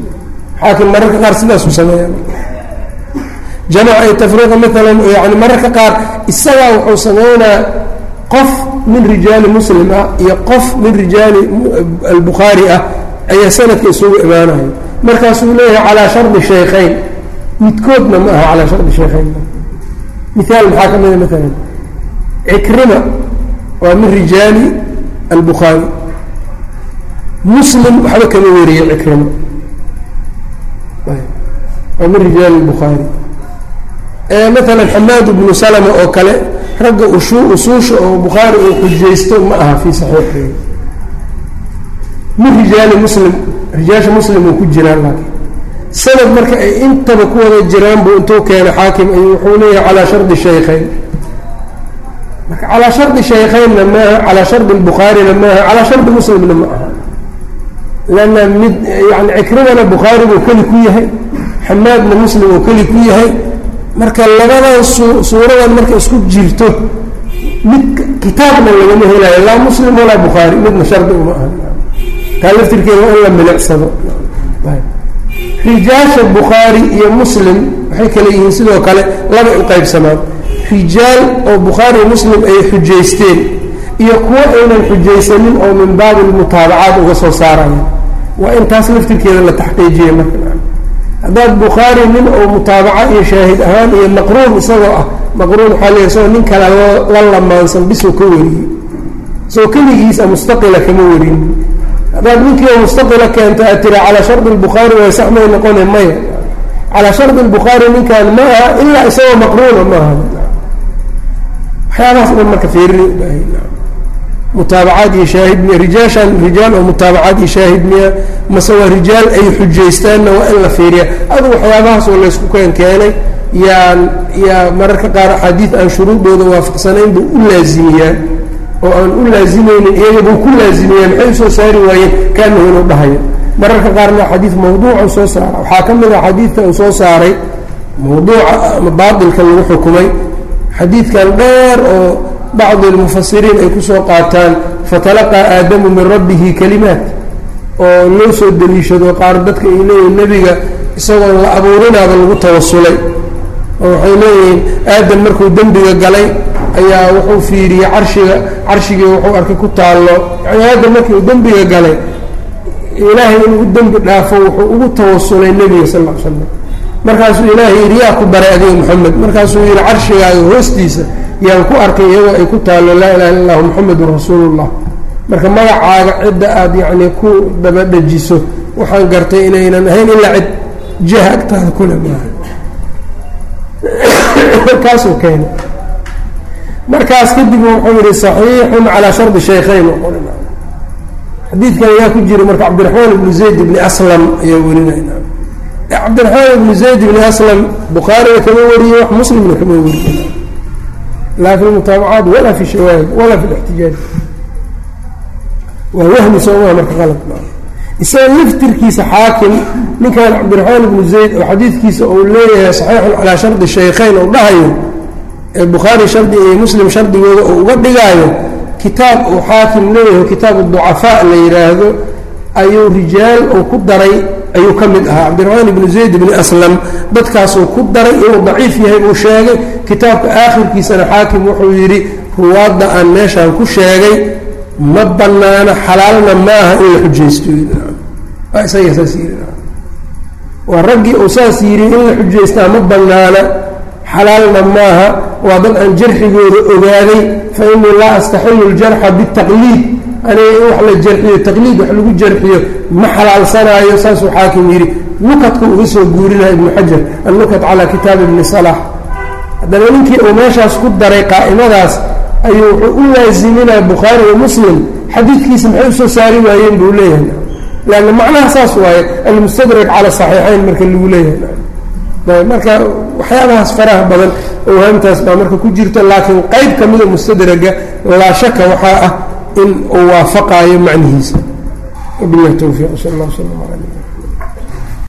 Xaakim mararka qaar sidaasuu sameeya jamaca iyo tafriiqa maalan yani mararka qaar isagaa wuxuu sameynaa qof min rijaali muslim ah iyo qof min rijaali albukhaari ah ayaa sanadka isugu imaanayo markaasuu leeyahay calaa shardi shaykhayn midkoodna ma aha calaa shardi shaykhayn miaal maxaa ka mida maalan cikrima waa min rijaali albukhaari muslim waxba kama weriye cikrima waa min rijaali albukhaari maalan xamaad bnu salama oo kale ragga usuusha oo bukhaari uu xujaysto ma aha fii saxiixi. Min rijaali muslim rijaasha muslim uu ku jiraan laakiin. Sanad marka ay intaba ku wada jiraan buu intuu keena xaakim ay wuxuu leeyahay calaa shardi shaykhayn. Marka calaa shardi shaykhaynna maaha calaa shardi bukhaarina maaha calaa shardi muslimna ma aha. Lanna mid yani cikrimana bukhaari buu keli ku yahay xamaadna muslim uu keli ku yahay marka labadan suuradan marka isku jirto mid kitaabna lagama helayo. Laa muslim walaa bukhaari midna shardi uma aha. Taa laftirkeeda waa in la milicsado. Rijaasha bukhaari iyo muslim waxay kale yihiin sidoo kale laba u qaybsamaan. Rijaal oo bukhaari iyo muslim ay xujaysteen iyo kuwo aynan xujaysanin oo min baabi lmutaabacaat uga soo saaraya waa in taas laftirkeeda la taxqiijiya marka haddaad bukhaari nin oo mutaabaca iyo shaahid ahaan iyo maqruun isagoo ah maqruun waxaa leeyahy isagoo nin kale la lamaansan bisuu ka wariyey. Isagoo keligiisa mustaqila kama warin. Haddaad ninkii mustaqila keento aad tira calaa shardi lbukhaari way sax may noqone maya calaa shardi lbukhaari ninkan ma aha ilaa isagoo maqruuna ma aha. Waxyaabahaas dhan marka fiirini ubaahay mutaabacaad iyo shaahid miya. Rijaashan rijaal oo mutaabacaad iyo shaahid miya mase waa rijaal ay xujaystaanna waa in la fiiriya. Adu waxyaabahaas oo laysku keen keenay yaan yaa mararka qaar axaadiid aan shuruudooda waafaqsanayn buu u laazimiyaa. Oo aan u laazimaynin iyagabuu ku laazimiyaa maxay u soo saari waayeen? Kaanahu inuu dhahayo mararka qaarna xadiid mawduuca soo saara waxaa ka mid a xadiidka uu soo saaray mawduuca baatilka lagu xukumay. Xadiidkan dheer oo bacdi almufasiriin ay ku soo qaataan fatalaqaa aadamu min rabbihi kalimaat oo loo soo deliishado qaar dadka ay leeyihiin nebiga isagoon la abuurinaaba lagu tawasulay oo waxay leeyihiin aadam markuu dembiga galay ayaa wuxuu fiiriyey carshiga carshigii wuxuu arkay ku taallo yani aadam markii uu dembiga galay ilaahay inuu dembi dhaafo wuxuu ugu tawasulay nebiga sal l slam markaasuu ilaahay yidhi yaa ku baray adiga moxamed markaasuu yidhi carshigaaga hoostiisa yaan ku arkay iyagoo ay ku taallo laa ilaha illa allahu moxamedun rasuulullah. Marka magacaaga cidda aada yacni ku dabadhejiso waxaan gartay inaynan ahayn ilaa cid jiha agtaada kule maaha. Kaasuu keenay. Markaas kadib wuxuu yihi صaxiixun calaa shardi shaykhayn xadiidkan ayaa ku jira marka cabdiraxmaan ibnu zayd ibni aslam ayaa werinayna cabdiraxmaan ibnu zayd ibni aslam bukhaariga kama wariye wax muslimna kama wariye laa fi lmutaabacaat walaa fi shawaahid walaa fi lاxtijaaj waa wahmi soomaa marka qalad isaga laftirkiisa xaakim ninkan cabdiraxmaan ibnu zayd oo xadiidkiisa uu leeyahay saxiixun calaa shardi shaykhayn ou dhahayo ee bukhaari shardi iyo muslim shardigooda uu uga dhigaayo kitaab uu xaakim leeyahay kitaabu ducafaa la yidhaahdo ayuu rijaal uu ku daray ayuu ka mid ahaa. Cabdiraxmaan ibnu zayd ibni aslam dadkaasuu ku daray inuu daciif yahay buu sheegay. Kitaabka aakhirkiisana xaakim wuxuu yidhi ruwaadda aan meeshaan ku sheegay ma bannaano xalaalna maaha in la xujaysto raggii uu saas yidhi in la xujaystaa ma bannaana xalaalna maaha. Waa dad aan jarxigooda ogaaday fa inii laa astaxilu ljarxa bitaqliid aniga in wax la jarxiyo taqliid wax lagu jarxiyo ma xalaalsanaayo saasuu xaakim yidhi. Nukadka uga soo guurinaya ibnu xajar annukat calaa kitaabi ibni salax. Haddana ninkii uu meeshaas ku daray qaa'imadaas ayuu wuxuu u laaziminaa bukhaari wa muslim. Xadiidkiisa maxay u soo saari waayeen buu leeyahay. Lanna macnaha saas waaye almustadrak cala saxiixayn marka lagu leeyahay. Marka waxyaabahaas faraha badan owhaamtaas baa marka ku jirta laakiin qayb ka mida mustadraga laa shaka waxaa ah in uu waafaqaayo macnihiisa. Wabilahi towfiiq sal allah slam ala